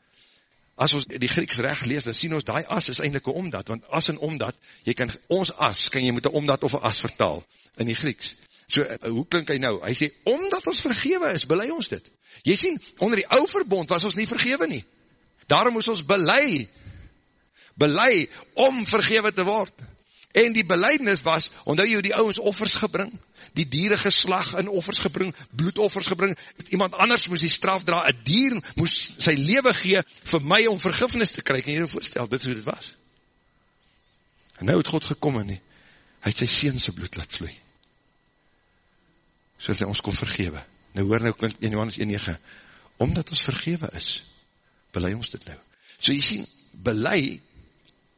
as ons die Grieks recht lees, dan sien ons, die as is eindelijk een omdat, want as en omdat, jy kan, ons as, kan jy met een omdat of een as vertaal, in die Grieks. So, eh, hoe klink hy nou? Hy sê, omdat ons vergewe is, belei ons dit. Jy sien, onder die ou verbond was ons nie vergewe nie. Daarom moes ons belei, belei om vergewe te word. En die beleidnis was, omdat jy die ouwens offers gebring, die dieren geslag in offers gebring, bloedoffers gebring, iemand anders moes die straf dra, een dier moes sy leven gee, vir my om vergifnis te kry, kan jy dit voorstel, dit is hoe dit was. En nou het God gekom en hy het sy seense bloed laat vloei, so dat hy ons kon vergewe. Nou hoor nou, in Johannes 1,9, omdat ons vergewe is, belei ons dit nou. So jy sien, belei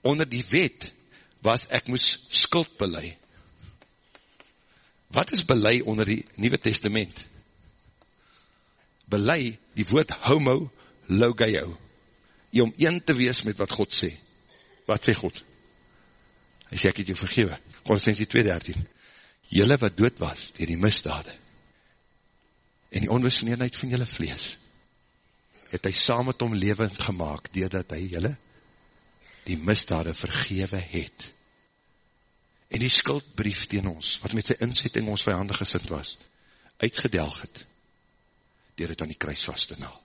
onder die wet, was ek moes skuld belei, Wat is belei onder die Nieuwe Testament? Belei, die woord homo logeo, jy om een te wees met wat God sê. Wat sê God? Hy sê, ek het jou vergewe. Consensie 2.13. Julle wat dood was, dier die misdade, en die onwisneerheid van julle vlees, het hy saam met hom levend gemaakt, doordat hy julle die misdade vergewe het en die skuldbrief teen ons, wat met sy inzetting ons vijandig gesind was, uitgedelg het, dier het aan die kruis vast te naal.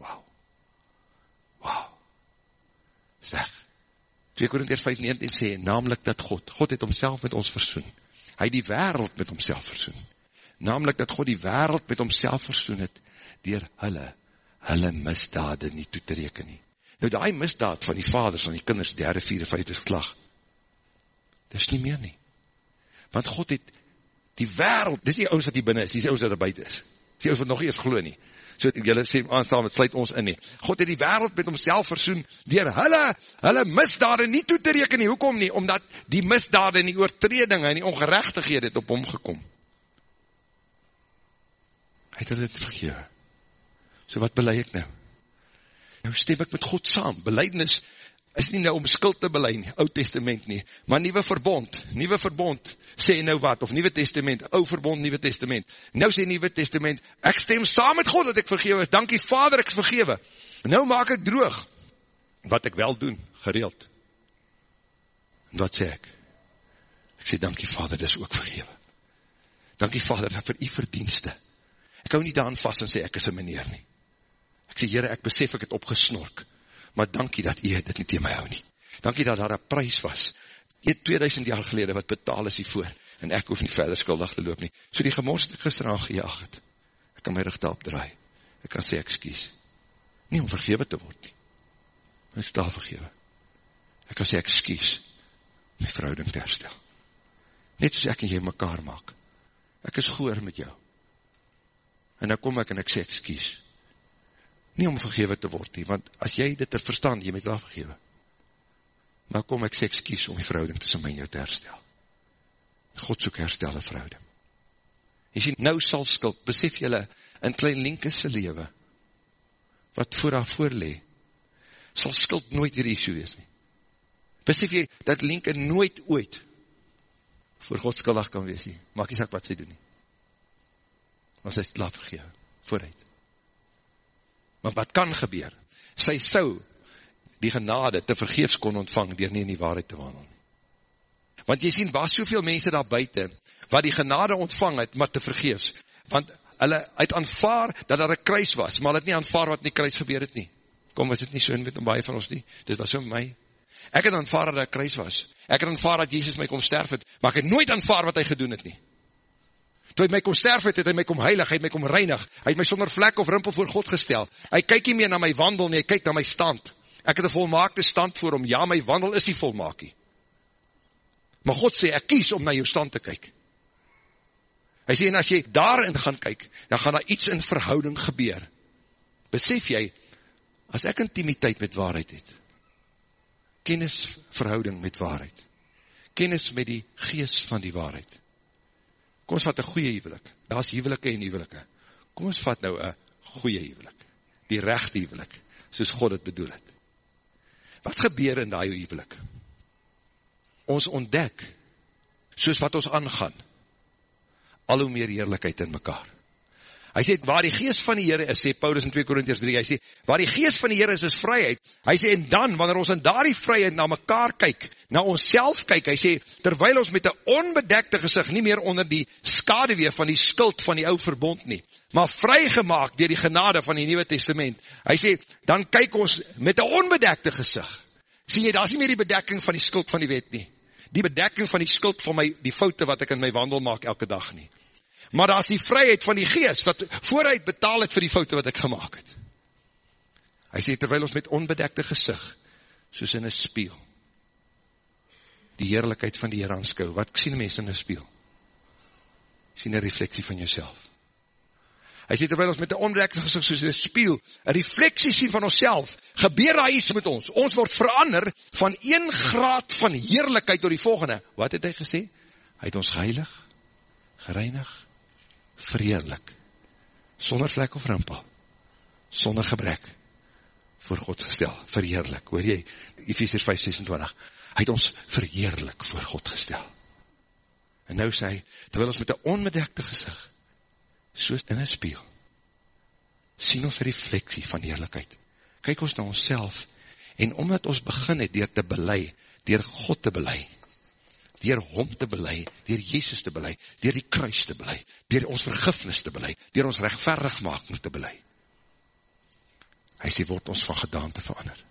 Wauw. Wauw. Is weg. 2 Korinthers 5, 19 sê, namelijk dat God, God het homself met ons versoen. Hy die wereld met homself versoen. Namelijk dat God die wereld met homself versoen het, dier hulle, hulle misdade nie toe te reken nie. Nou die misdaad van die vaders, van die kinders, derde, vierde, vijfde slag, dit is nie meer nie. Want God het die wereld, dit is die ouds wat hier binnen is, die ouds wat er buiten is, die ouds wat nog eers geloof nie, so het jylle sê, aanstaan, het sluit ons in nie. God het die wereld met homself versoen, dier hulle, hulle misdade nie toe te reken nie, hoekom nie? Omdat die misdade en die oortredinge en die ongerechtigheid het op hom gekom. Hy het het vergewe. So wat belei ek nou? Nou stem ek met God saam. Beleidnis is nie nou om skuld te belei nie, oud testament nie, maar nieuwe verbond, nieuwe verbond, sê nou wat, of nieuwe testament, ou verbond, nieuwe testament, nou sê nieuwe testament, ek stem saam met God dat ek vergewe is, dankie vader ek is vergewe, nou maak ek droog, wat ek wel doen, gereeld, en wat sê ek, ek sê dankie vader, dis ook vergewe, dankie vader, vir u verdienste, ek hou nie daan vast en sê ek is een meneer nie, ek sê Heere, ek besef ek het opgesnork, maar dankie dat jy dit nie tegen my hou nie. Dankie dat daar een prijs was, 2000 jaar gelede, wat betaal is hiervoor, en ek hoef nie verder skuldig te loop nie. So die gemorst ek gister aangejaag het, ek kan my rugte opdraai, ek kan sê excuse, nie om vergewe te word nie, ek staal vergewe. Ek kan sê excuse, my verhouding te herstel. Net soos ek en jy mekaar maak. Ek is goeie met jou. En dan kom ek en ek sê excuse, nie om vergewe te word nie, want as jy dit er verstaan, jy moet wel vergewe. Maar kom ek sê excuse om die verhouding tussen my en jou te herstel. God soek herstel die verhouding. Jy sien, nou sal skuld, besef jylle, in klein linkese lewe, wat voor haar voorlee, sal skuld nooit weer issue wees nie. Besef jy, dat linke nooit ooit voor God skuldig kan wees nie. Maak jy sak wat sy doen nie. Want sy is laat vergewe, vooruit. Maar wat kan gebeur? Sy sou die genade te vergeefs kon ontvang, dier nie in die waarheid te wandel. Want jy sien, was soveel mense daar buiten, wat die genade ontvang het, maar te vergeefs. Want hulle het aanvaar, dat daar een kruis was, maar het nie aanvaar wat in die kruis gebeur het nie. Kom, was dit nie so in met baie van ons nie? Dit was so my. Ek het aanvaar dat daar kruis was. Ek het aanvaar dat Jezus my kom sterf het, maar ek het nooit aanvaar wat hy gedoen het nie. Toe hy my kom sterf het, het hy my kom heilig, hy het my kom reinig, hy het my sonder vlek of rimpel voor God gestel. Hy kyk nie meer na my wandel nie, hy kyk na my stand. Ek het een volmaakte stand voor hom, ja, my wandel is die volmaakie. Maar God sê, ek kies om na jou stand te kyk. Hy sê, en as jy daarin gaan kyk, dan gaan daar iets in verhouding gebeur. Besef jy, as ek intimiteit met waarheid het, kennis verhouding met waarheid, kennis met die geest van die waarheid, kom ons vat een goeie huwelik, daar is huwelike en huwelike, kom ons vat nou een goeie huwelik, die rechte huwelik, soos God het bedoel het. Wat gebeur in die huwelik? Ons ontdek, soos wat ons aangaan, al hoe meer heerlijkheid in mekaar. Hy sê, waar die geest van die Heere is, sê Paulus in 2 Korintiërs 3, hy sê, waar die geest van die Heere is, is vryheid. Hy sê, en dan, wanneer ons in daar die vryheid na mekaar kyk, na ons self kyk, hy sê, terwijl ons met een onbedekte gezicht, nie meer onder die skadewee van die skuld van die ou verbond nie, maar vrygemaak dier die genade van die Nieuwe Testament. Hy sê, dan kyk ons met een onbedekte gezicht. Sê jy, daar is nie meer die bedekking van die skuld van die wet nie. Die bedekking van die skuld van my, die foute wat ek in my wandel maak elke dag nie maar daar is die vryheid van die geest, wat vooruit betaal het vir die foute wat ek gemaakt het. Hy sê, terwijl ons met onbedekte gezicht, soos in een spiel, die heerlijkheid van die Heer aanskou, wat sien mens in een spiel? Sien een refleksie van jouself. Hy sê, terwijl ons met een onbedekte gezicht, soos in een spiel, een refleksie sien van onszelf, gebeur daar iets met ons. Ons word verander van een graad van heerlijkheid door die volgende. Wat het hy gesê? Hy het ons geheilig, gereinig, verheerlik, sonder vlek of rimpel, sonder gebrek, voor God gestel, verheerlik, hoor jy, Ephesians 5, 26, hy het ons verheerlik voor God gestel. En nou sê hy, terwyl ons met een onbedekte gezicht, soos in een spiel, sien ons een refleksie van heerlijkheid. Kijk ons na ons en omdat ons begin het dier te belei, dier God te belei, dier hom te belei, dier Jezus te belei, dier die kruis te belei, dier ons vergifnis te belei, dier ons rechtverigmaking te belei. Hy sê, word ons van gedaante verander.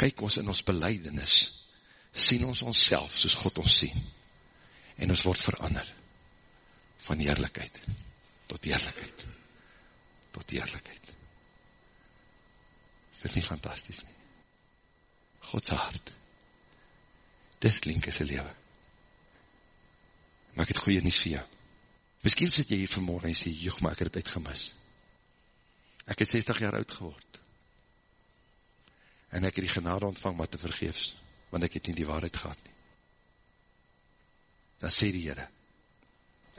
Kyk ons in ons beleidenis, sien ons ons self soos God ons sien, en ons word verander, van eerlijkheid, tot eerlijkheid, tot eerlijkheid. Is dit nie fantastisch nie? Godse hart. Dit Linke sy lewe. Ek het goeie vir jou. Misschien sit jy hier vanmorgen en sê, joh, maar ek het het uitgemis. Ek het 60 jaar oud geword. En ek het die genade ontvang maar te vergeefs, want ek het nie die waarheid gehad nie. Dan sê die Heere,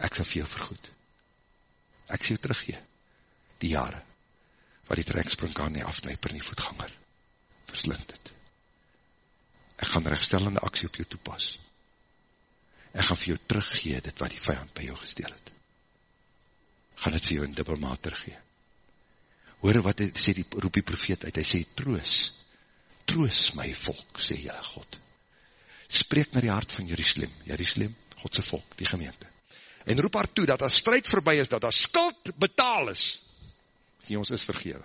ek sal vir jou vergoed. Ek sê jou teruggee, die jare, waar die trekspringkaan nie afsnijper nie voetganger, verslind het. Ek gaan rechtstellende aksie op jou toepas. Ek gaan vir jou teruggee dit wat die vijand by jou gesteel het. Gaan het vir jou in dubbelmaat teruggee. Hoor wat hy sê, die, roep die profeet uit, hy sê, troos, troos my volk, sê jylle God. Spreek na die hart van Jerusalem, Jerusalem, Godse volk, die gemeente. En roep haar toe, dat as strijd voorbij is, dat as skuld betaal is, sê ons is vergewe.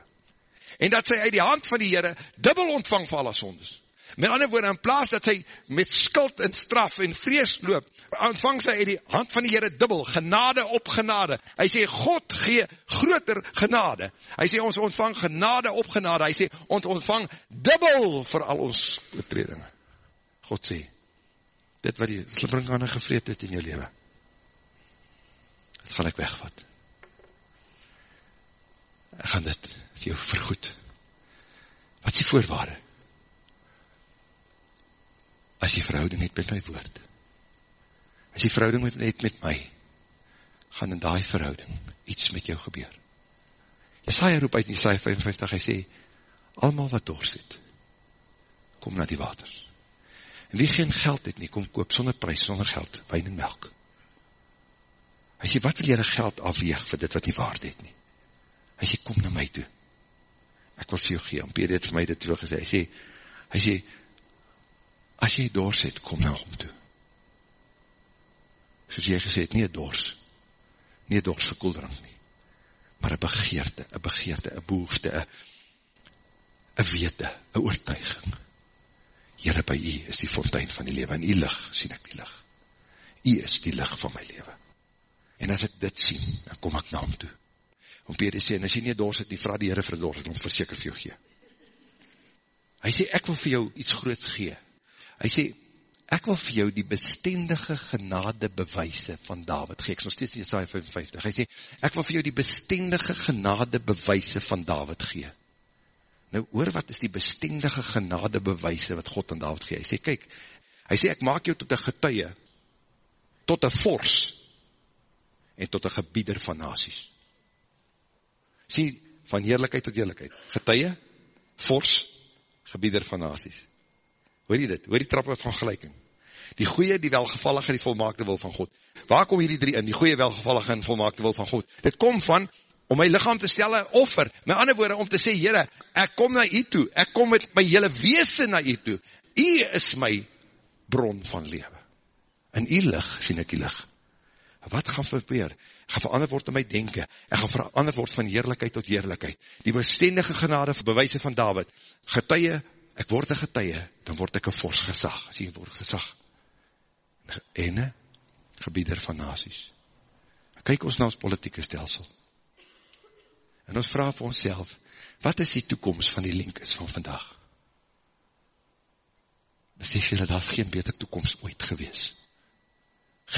En dat sy uit die hand van die Heere dubbel ontvang vir alle sondes. Met ander woorde, in plaas dat sy met skuld en straf en vrees loop, ontvang sy uit die hand van die Heere dubbel, genade op genade. Hy sê, God gee groter genade. Hy sê, ons ontvang genade op genade. Hy sê, ons ontvang dubbel vir al ons betredinge. God sê, dit wat die slimmeringhane gevreed het in jou leven, dit gaan ek wegvat. Ek gaan dit vir jou vergoed. Wat is die voorwaarde? As jy verhouding het met my woord, as jy verhouding met, het met my, gaan in die verhouding iets met jou gebeur. Jesaja roep uit in Jesaja 55, hy sê, allemaal wat dors het, kom na die waters. En wie geen geld het nie, kom koop sonder prijs, sonder geld, wijn en melk. Hy sê, wat wil jyre geld afweeg vir dit wat nie waard het nie? Hy sê, kom na my toe. Ek wil jou gee, en Peter het vir my dit toegesê, hy sê, hy sê, as jy dors het, kom na hom toe. Soos jy gesê het, nie dors, nie dors vir koeldrank nie, maar een begeerte, een begeerte, een behoefte, een wete, een oortuiging. Heere, by u is die fontein van die lewe, en u lig, sien ek die lig. U is die lig van my lewe. En as ek dit sien, dan kom ek na hom toe. Om Peter sê, en as jy nie dors het, die vraag die Heere vir dors het, om verseker vir jou gee. Hy sê, ek wil vir jou iets groots gee, Hy sê, ek wil vir jou die bestendige genade bewijse van David gee. Ek is nog steeds in Jesaja 55. Hy sê, ek wil vir jou die bestendige genade bewijse van David gee. Nou, oor wat is die bestendige genade bewijse wat God aan David gee? Hy sê, kyk, hy sê, ek maak jou tot een getuie, tot een fors, en tot een gebieder van nasies. Sê, van heerlijkheid tot heerlijkheid. Getuie, fors, gebieder van nasies. Hoor jy dit? Hoor die trappe van gelijking. Die goeie, die welgevallige, die volmaakte wil van God. Waar kom hierdie drie in? Die goeie, welgevallige en volmaakte wil van God. Dit kom van, om my lichaam te stel, een offer. Met ander woorde, om te sê, Heere, ek kom na u toe. Ek kom met my hele wees na u toe. U is my bron van lewe. In u lig, sien ek die lig. Wat gaan verweer? Ek gaan verander word in my denken. Ek gaan verander word van heerlijkheid tot heerlijkheid. Die bestendige genade, bewijse van David. Getuie ek word een getuie, dan word ek een fors gesag, as jy word gesag, en een gebieder van nasies. Kyk ons na ons politieke stelsel, en ons vraag vir ons self, wat is die toekomst van die linkes van vandag? Besef jy dat daar geen beter toekomst ooit gewees,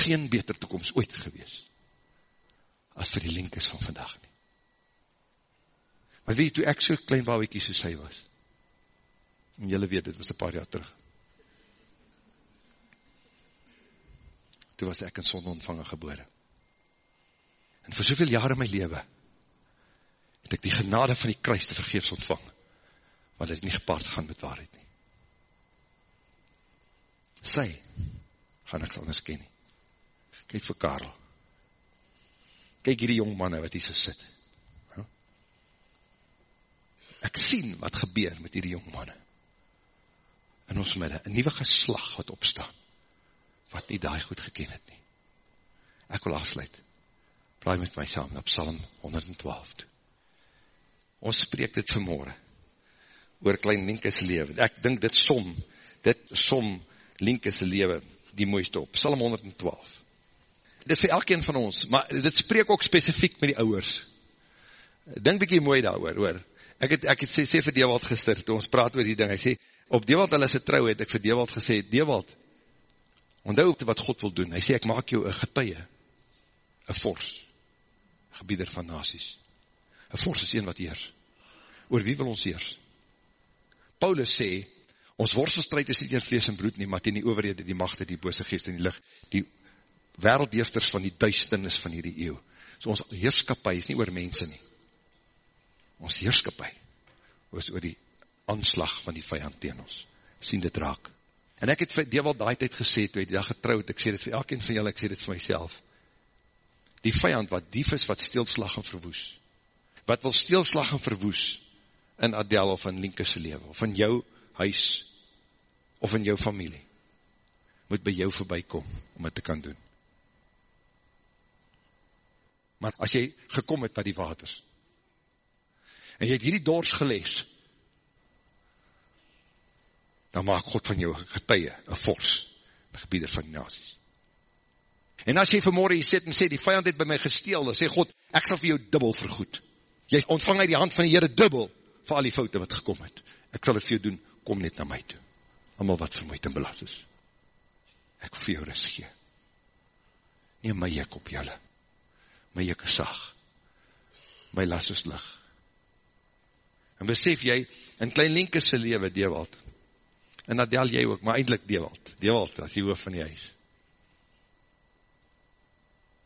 geen beter toekomst ooit gewees, as vir die linkes van vandag nie. Maar weet jy, toe ek so klein bouwekie soos hy was, En jylle weet, dit was een paar jaar terug. Toe was ek in sonde ontvangen gebore. En vir soveel jare in my leven, het ek die genade van die kruis te vergeefs ontvang, want het nie gepaard gaan met waarheid nie. Sy, gaan ek anders ken nie. Kijk vir Karel. Kijk hierdie jong manne wat hier so sit. Ek sien wat gebeur met hierdie jong manne in ons midde, een nieuwe geslag wat opstaan, wat nie daai goed geken het nie. Ek wil afsluit, praai met my saam op Psalm 112 toe. Ons spreek dit vanmorgen, oor klein Linkes leven. Ek dink dit som, dit som Linkes leven, die mooiste op. Psalm 112. Dit is vir elkeen van ons, maar dit spreek ook specifiek met die ouwers. Dink bykie mooi daar oor, oor. Ek het, ek het sê, sê vir Dewald gister, toe ons praat oor die ding, hy sê, op Dewald hulle se trou het ek vir Dewald gesê, Dewald, onthou wat God wil doen, hy sê, ek maak jou een getuie, een fors, gebieder van nasies, een fors is een wat heers, oor wie wil ons heers? Paulus sê, ons worstelstrijd is nie in vlees en bloed nie, maar in die overhede, die machte, die bose geest en die licht, die wereldheersters van die duisternis van hierdie eeuw. So ons heerskapie is nie oor mense nie. Ons heerskapie is oor die aanslag van die vijand tegen ons. Sien dit raak. En ek het vir Dewald daai tyd gesê, toe hy die dag getrouwd, ek sê dit vir elkeen van julle, ek sê dit vir myself. Die vijand wat dief is, wat steelslag en verwoes. Wat wil steelslag en verwoes in Adel of in Linkese leven, of in jou huis, of in jou familie, moet by jou voorbij kom, om het te kan doen. Maar as jy gekom het na die waters, en jy het hierdie dors gelees, dan maak God van jou getuie, een fors, een gebieder van die nazies. En as jy vanmorgen hier sit en sê, die vijand het by my gesteel, dan sê God, ek sal vir jou dubbel vergoed. Jy ontvang uit die hand van die Heere dubbel, vir al die foute wat gekom het. Ek sal het vir jou doen, kom net na my toe. Allemaal wat vermoeid en belast is. Ek wil vir jou ris gee. Neem my jek op julle. My jek is sag. My las is lig. En besef jy, in klein linkese lewe, Dewald, en Adel jy ook, maar eindelijk Dewald, Dewald, as die hoof van die huis.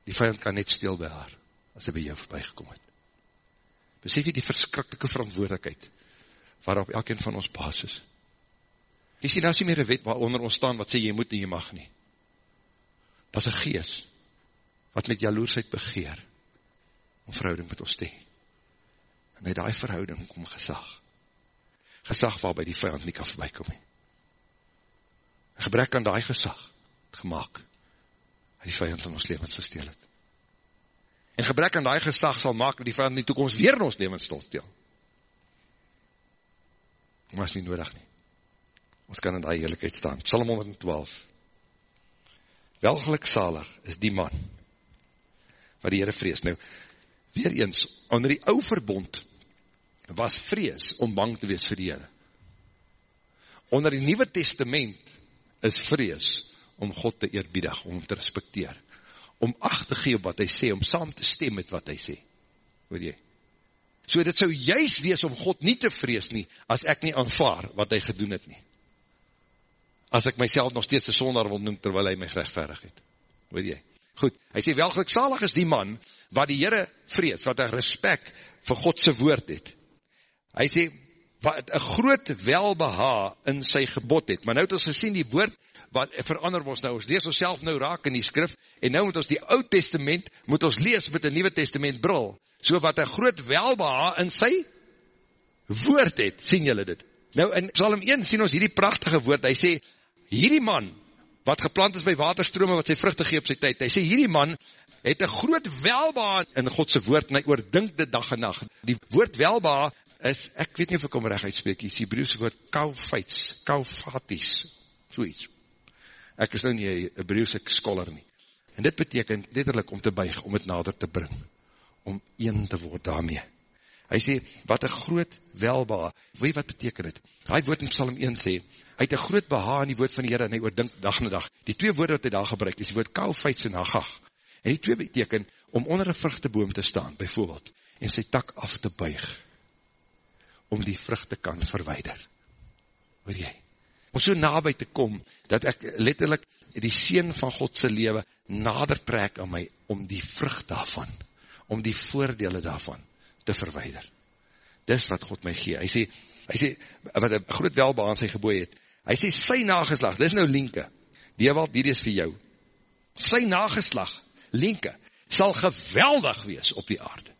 Die vijand kan net stil by haar, as hy by jou voorbij gekom het. Besef jy die verskrikkelijke verantwoordelikheid, waarop elkeen van ons baas is. Jy sê, nou is nie meer een wet waaronder ons staan, wat sê jy moet en jy mag nie. Dat is een gees, wat met jaloersheid begeer, om verhouding met ons te heen. En uit die verhouding kom gesag. Gesag waarby die vijand nie kan voorbij kom heen gebrek aan die gesag gemaakt, die vijand in ons levens gesteel het. En gebrek aan die gesag sal maak, dat die vijand in die toekomst weer in ons levens stil steel. Maar is nie nodig nie. Ons kan in die eerlijkheid staan. Psalm 112. Welgelik salig is die man, wat die Heere vrees. Nou, weer eens, onder die ou verbond, was vrees om bang te wees vir die Heere. Onder die Nieuwe Testament, is vrees om God te eerbiedig, om te respecteer, om acht te gee op wat hy sê, om saam te stem met wat hy sê. Hoor jy? So dit sou juist wees om God nie te vrees nie, as ek nie aanvaar wat hy gedoen het nie. As ek myself nog steeds een sonder wil noem, terwyl hy my rechtverig het. Hoor jy? Goed, hy sê wel gelukzalig is die man, wat die Heere vrees, wat een respect vir Godse woord het. Hy sê, wat een groot welbeha in sy gebod het. Maar nou het ons gesien die woord, wat verander ons nou, ons lees ons self nou raak in die skrif, en nou moet ons die oud testament, moet ons lees met die nieuwe testament bril, so wat een groot welbeha in sy woord het, sien julle dit. Nou in Psalm 1 sien ons hierdie prachtige woord, hy sê, hierdie man, wat geplant is by waterstrome, wat sy vruchte gee op sy tyd, hy sê, hierdie man, het een groot welbeha in Godse woord, en hy oordink dit dag en nacht. Die woord welbeha is, ek weet nie of ek om recht uitspreek, is die Hebreeuwse woord kaufeits, kaufatis, soeits. Ek is nou nie een Hebreeuwse scholar nie. En dit beteken letterlijk om te buig, om het nader te bring, om een te word daarmee. Hy sê, wat een groot welba, weet wat beteken dit? Hy woord in Psalm 1 sê, hy het een groot beha in die woord van die Heer, en hy oordink dag na dag. Die twee woorde wat hy daar gebruik, is die woord kaufeits en hagag. En die twee beteken, om onder een vruchteboom te staan, bijvoorbeeld, en sy tak af te buig om die vrucht te kan verweider. Hoor jy? Om so nabij te kom, dat ek letterlijk die sien van Godse lewe nader trek aan my, om die vrucht daarvan, om die voordele daarvan te verweider. Dis wat God my gee. Hy sê, hy sê wat een groot welbaan sy gebooi het, hy sê, sy nageslag, dis nou linke, die wat die is vir jou, sy nageslag, linke, sal geweldig wees op die aarde.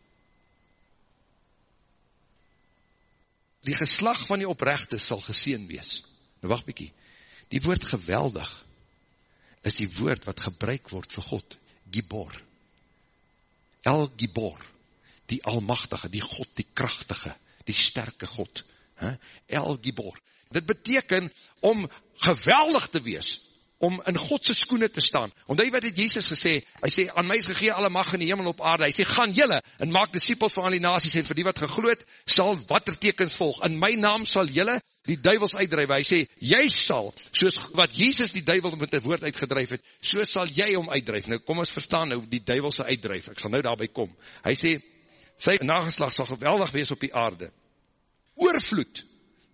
Die geslag van die oprechte sal geseen wees. Nou wacht bykie, die woord geweldig is die woord wat gebruik word vir God, Gibor. El Gibor, die almachtige, die God, die krachtige, die sterke God. El Gibor. Dit beteken om geweldig te wees, om in Godse skoene te staan. Ondou wat het Jesus gesê, hy sê, aan my is gegeen alle mag in die hemel op aarde, hy sê, gaan jylle en maak disciples van al die nasies en vir die wat gegloed, sal wat er tekens volg, in my naam sal jylle die duivels uitdrijf, hy sê, jy sal, soos wat Jesus die duivel met die woord uitgedrijf het, so sal jy om uitdrijf, nou kom ons verstaan nou die duivelse uitdrijf, ek sal nou daarby kom, hy sê, sy nageslag sal geweldig wees op die aarde, oorvloed,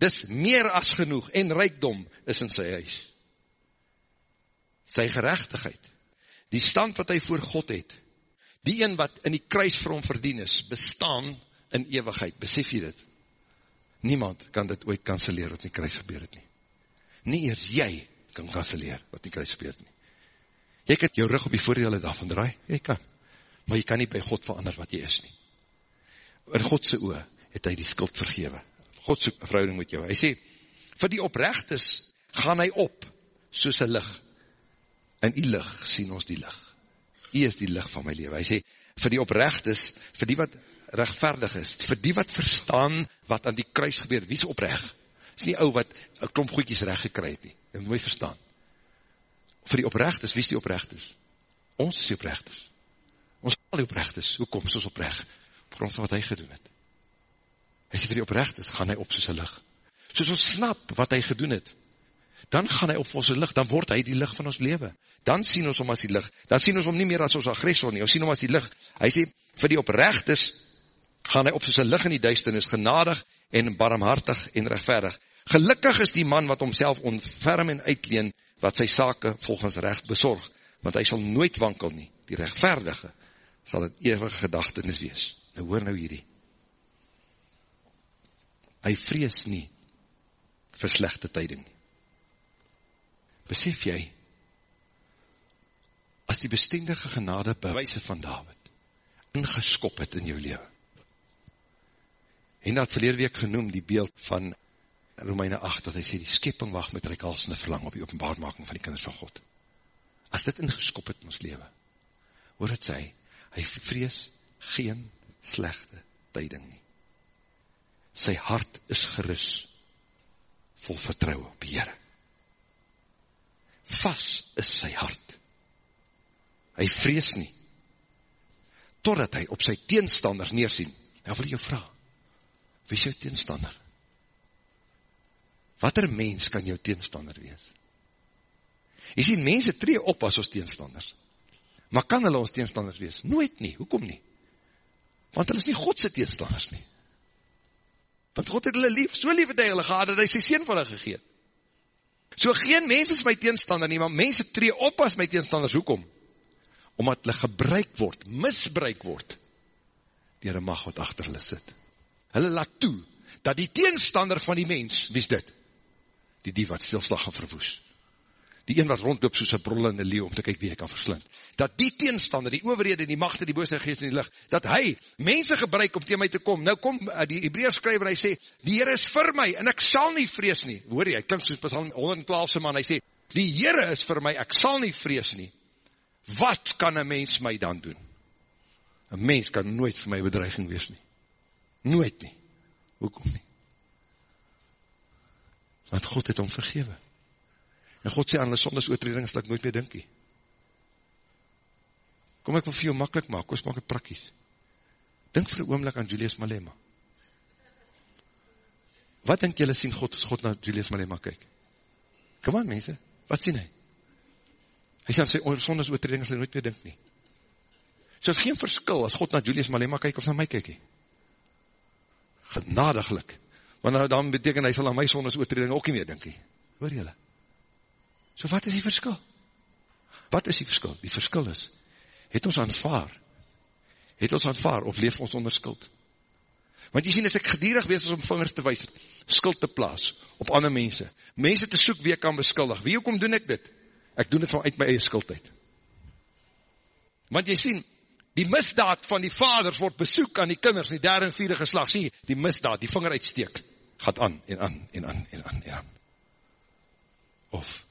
dis meer as genoeg, en rijkdom is in sy huis, sy gerechtigheid, die stand wat hy voor God het, die een wat in die kruis vir hom verdien is, bestaan in eeuwigheid, besef jy dit? Niemand kan dit ooit kanseleer wat in die kruis gebeur het nie. Nie eers jy kan kanseleer wat in die kruis gebeur het nie. Jy kan jou rug op die voordele daarvan draai, jy kan, maar jy kan nie by God verander wat jy is nie. In Godse oor het hy die skuld vergewe. Godse verhouding met jou. Hy sê, vir die oprechtes gaan hy op, soos een licht, in die licht sien ons die licht. Die is die licht van my leven. Hy sê, vir die oprecht is, vir die wat rechtvaardig is, vir die wat verstaan wat aan die kruis gebeur, wie is oprecht? is nie ou wat een klomp goedkies recht gekry het nie, dit moet verstaan. Vir die oprecht is, wie is die oprecht is? Ons is die oprecht is. Ons al die oprecht is, hoe kom ons oprecht? Op grond van wat hy gedoen het. Hy sê vir die oprecht is, gaan hy op soos een licht. Soos ons snap wat hy gedoen het, dan gaan hy op ons licht, dan word hy die licht van ons leven. Dan sien ons om as die licht, dan sien ons om nie meer as ons agressor nie, ons sien om as die licht. Hy sê, vir die oprechtes, gaan hy op een licht in die duisternis, genadig en barmhartig en rechtverig. Gelukkig is die man wat homself ontferm en uitleen, wat sy sake volgens recht bezorg, want hy sal nooit wankel nie, die rechtverdige sal het eeuwige gedachtenis wees. Nou hoor nou hierdie. Hy vrees nie vir slechte tyding nie besef jy, as die bestendige genade bewijse van David, ingeskop het in jou leven, en dat verleer week genoem, die beeld van Romeine 8, dat hy sê, die skepping wacht met reikalsende verlang op die openbaarmaking van die kinders van God. As dit ingeskop het in ons leven, hoor het sê, hy vrees geen slechte tyding nie. Sy hart is gerus, vol vertrouwe op die Heere vast is sy hart. Hy vrees nie, totdat hy op sy teenstanders neersien. Nou wil jou vraag, wie is jou teenstander? Wat er mens kan jou teenstander wees? Jy sien, mense tree op as ons teenstanders. Maar kan hulle ons teenstanders wees? Nooit nie, hoekom nie? Want hulle is nie Godse teenstanders nie. Want God het hulle lief, so lief het hy hulle gehad, dat hy sy sien van hulle gegeet. So geen mens is my teenstander nie, maar mense tree op as my teenstanders, hoekom? Omdat hulle gebruik word, misbruik word, dier een mag wat achter hulle sit. Hulle laat toe, dat die teenstander van die mens, wie is dit? Die die wat stilslag gaan verwoes die een wat rondloop soos een brollende leeuw, om te kyk wie hy kan verslind, dat die teenstander, die overhede, die machte, die boos en geest in die licht, dat hy mense gebruik om tegen my te kom, nou kom uh, die Hebreus skryver, hy sê, die Heere is vir my, en ek sal nie vrees nie, hoor jy, klink soos Psalm 112se man, hy sê, die Heere is vir my, ek sal nie vrees nie, wat kan een mens my dan doen? Een mens kan nooit vir my bedreiging wees nie, nooit nie, hoekom nie? Want God het om vergewe. En God sê aan hulle sondes oortredings dat ek nooit meer dink nie. Kom ek wil vir jou makkelijk maak, kom ons maak het prakkies. Dink vir een oomlik aan Julius Malema. Wat denk jylle sien God, as God na Julius Malema kyk? Kom aan mense, wat sien hy? Hy sê aan sy sondes oortredings dat hy nooit meer dink nie. So is geen verskil as God na Julius Malema kyk of na my kyk nie. Genadiglik. Want nou dan beteken hy sal aan my sondes oortreding ook nie meer dink nie. Hoor jylle? So wat is die verskil? Wat is die verskil? Die verskil is, het ons aanvaar, het ons aanvaar, of leef ons onder skuld? Want jy sien, as ek gedierig wees om vingers te wees, skuld te plaas, op ander mense, mense te soek wie ek kan beskuldig, wie hoekom doen ek dit? Ek doen dit vanuit my eie skuldheid. Want jy sien, die misdaad van die vaders word besoek aan die kinders, in die derde en vierde geslag, sien, die misdaad, die vinger uitsteek, gaat aan, en aan, en aan, en aan, en aan. Of,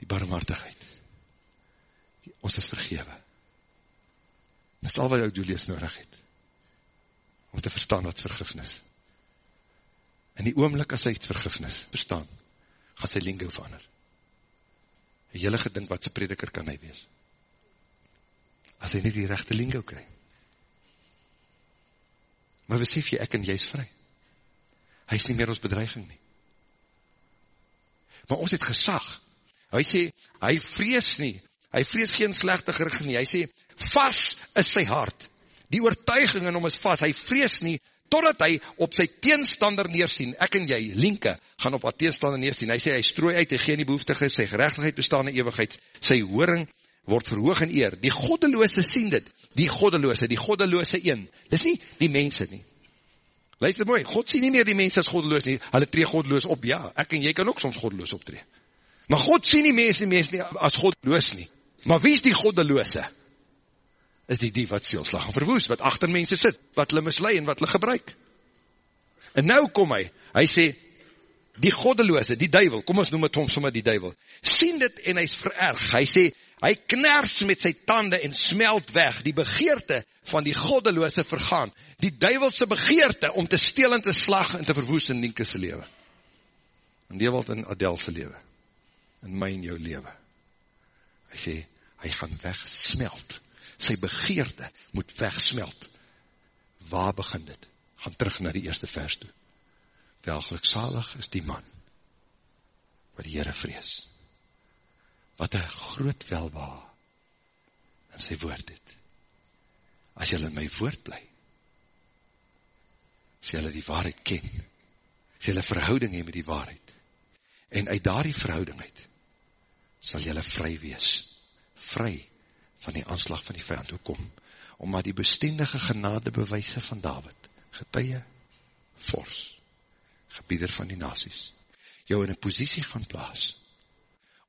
die barmhartigheid. Ons is vergewe. Dit is al wat jou Julius nodig het. Om te verstaan wat vergifnis. In die oomlik as hy iets vergifnis verstaan, gaan sy lingo verander. een hele gedink wat sy prediker kan hy wees. As hy nie die rechte lingo kry. Maar besef jy, ek en jy is vry. Hy is nie meer ons bedreiging nie. Maar ons het gesag. Hy sê, hy vrees nie, hy vrees geen slechte gerig nie. Hy sê, vast is sy hart. Die oortuiging in hom is vast. Hy vrees nie, totdat hy op sy teenstander neersien, ek en jy, linke, gaan op haar teenstander neersien, hy sê, hy strooi uit, hy gee nie behoeftige, sy gerechtigheid bestaan in eeuwigheid, sy horing word verhoog in eer, die goddeloose sien dit, die goddeloose, die goddeloose een, dis nie die mense nie, luister mooi, God sien nie meer die mense as goddeloos nie, hulle tree goddeloos op, ja, ek en jy kan ook soms goddeloos optree, maar God sien nie mense die mense nie as goddeloos nie, maar wie is die goddeloose? is die dief wat seelslag en verwoes, wat achter mense sit, wat hulle mislui en wat hulle gebruik. En nou kom hy, hy sê, die goddeloze, die duivel, kom ons noem het hom sommer die duivel, sien dit en hy is vererg, hy sê, hy kners met sy tanden en smelt weg, die begeerte van die goddeloze vergaan, die duivelse begeerte om te steel en te slag en te verwoes in Nienke lewe. En die wat in Adelse lewe, in my en jou lewe. Hy sê, hy gaan weg smelt, sy begeerte moet wegsmelt. Waar begin dit? Gaan terug na die eerste vers toe. Welgelukzalig is die man, wat die Heere vrees. Wat een groot welwa in sy woord het. As jylle in my woord bly, as jylle die waarheid ken, as jylle verhouding hee met die waarheid, en uit daar die verhouding uit, sal jylle vry wees, vry van die aanslag van die vijand hoekom, omdat die bestendige genade bewijse van David, getuie, fors, gebieder van die nasies, jou in een posiesie gaan plaas,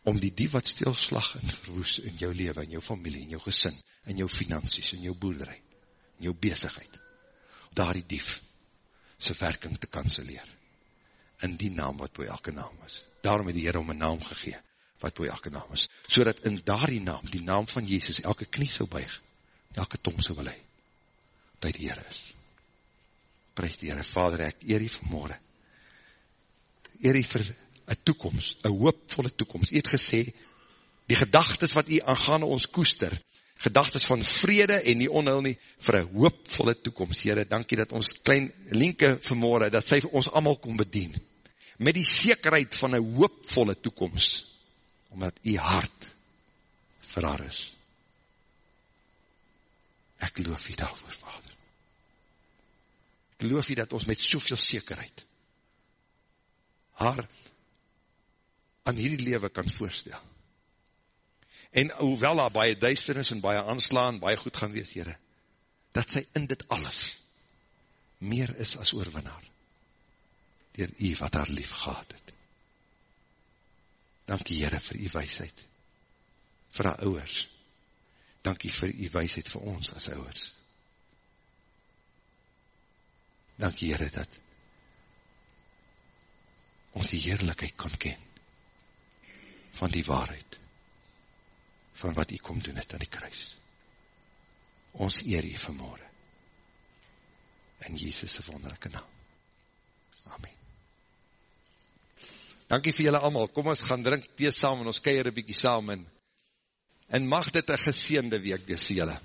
om die die wat stilslag en verwoes in jou leven, in jou familie, in jou gesin, in jou finansies, in jou boerderij, in jou bezigheid, daar die dief, sy werking te kanseleer, in die naam wat boe elke naam is. Daarom het die Heer om een naam gegeen, wat boe elke naam is, so dat in daardie naam, die naam van Jezus, elke knie sal buig, elke tong sal wil hy, by die Heer is. Prijs die Heer, Vader, ek eer die vanmorgen, eer die vir een toekomst, een hoopvolle toekomst, jy het gesê, die gedagtes wat jy aangaan ons koester, gedagtes van vrede en die onheil nie, vir een hoopvolle toekomst, Heer, dankie dat ons klein linke vanmorgen, dat sy vir ons allemaal kon bedien, met die zekerheid van een hoopvolle toekomst, omdat u hart vir haar is. Ek loof u daarvoor, Vader. Ek loof u dat ons met soveel zekerheid haar aan hierdie lewe kan voorstel. En hoewel haar baie duisternis en baie aanslaan, baie goed gaan wees, Heere, dat sy in dit alles meer is as oorwinnaar, dier u wat haar lief gehad het. Dankie Heere vir die weisheid, vir haar ouwers. Dankie vir die weisheid vir ons as ouwers. Dankie Heere dat ons die heerlijkheid kan ken van die waarheid, van wat u kom doen het aan die kruis. Ons eer u vanmorgen in Jesus' wonderlijke naam. Amen. Dankie vir julle allemaal, kom ons gaan drink thee saam en ons keier een bykie saam en, en mag dit een geseende week wees vir julle.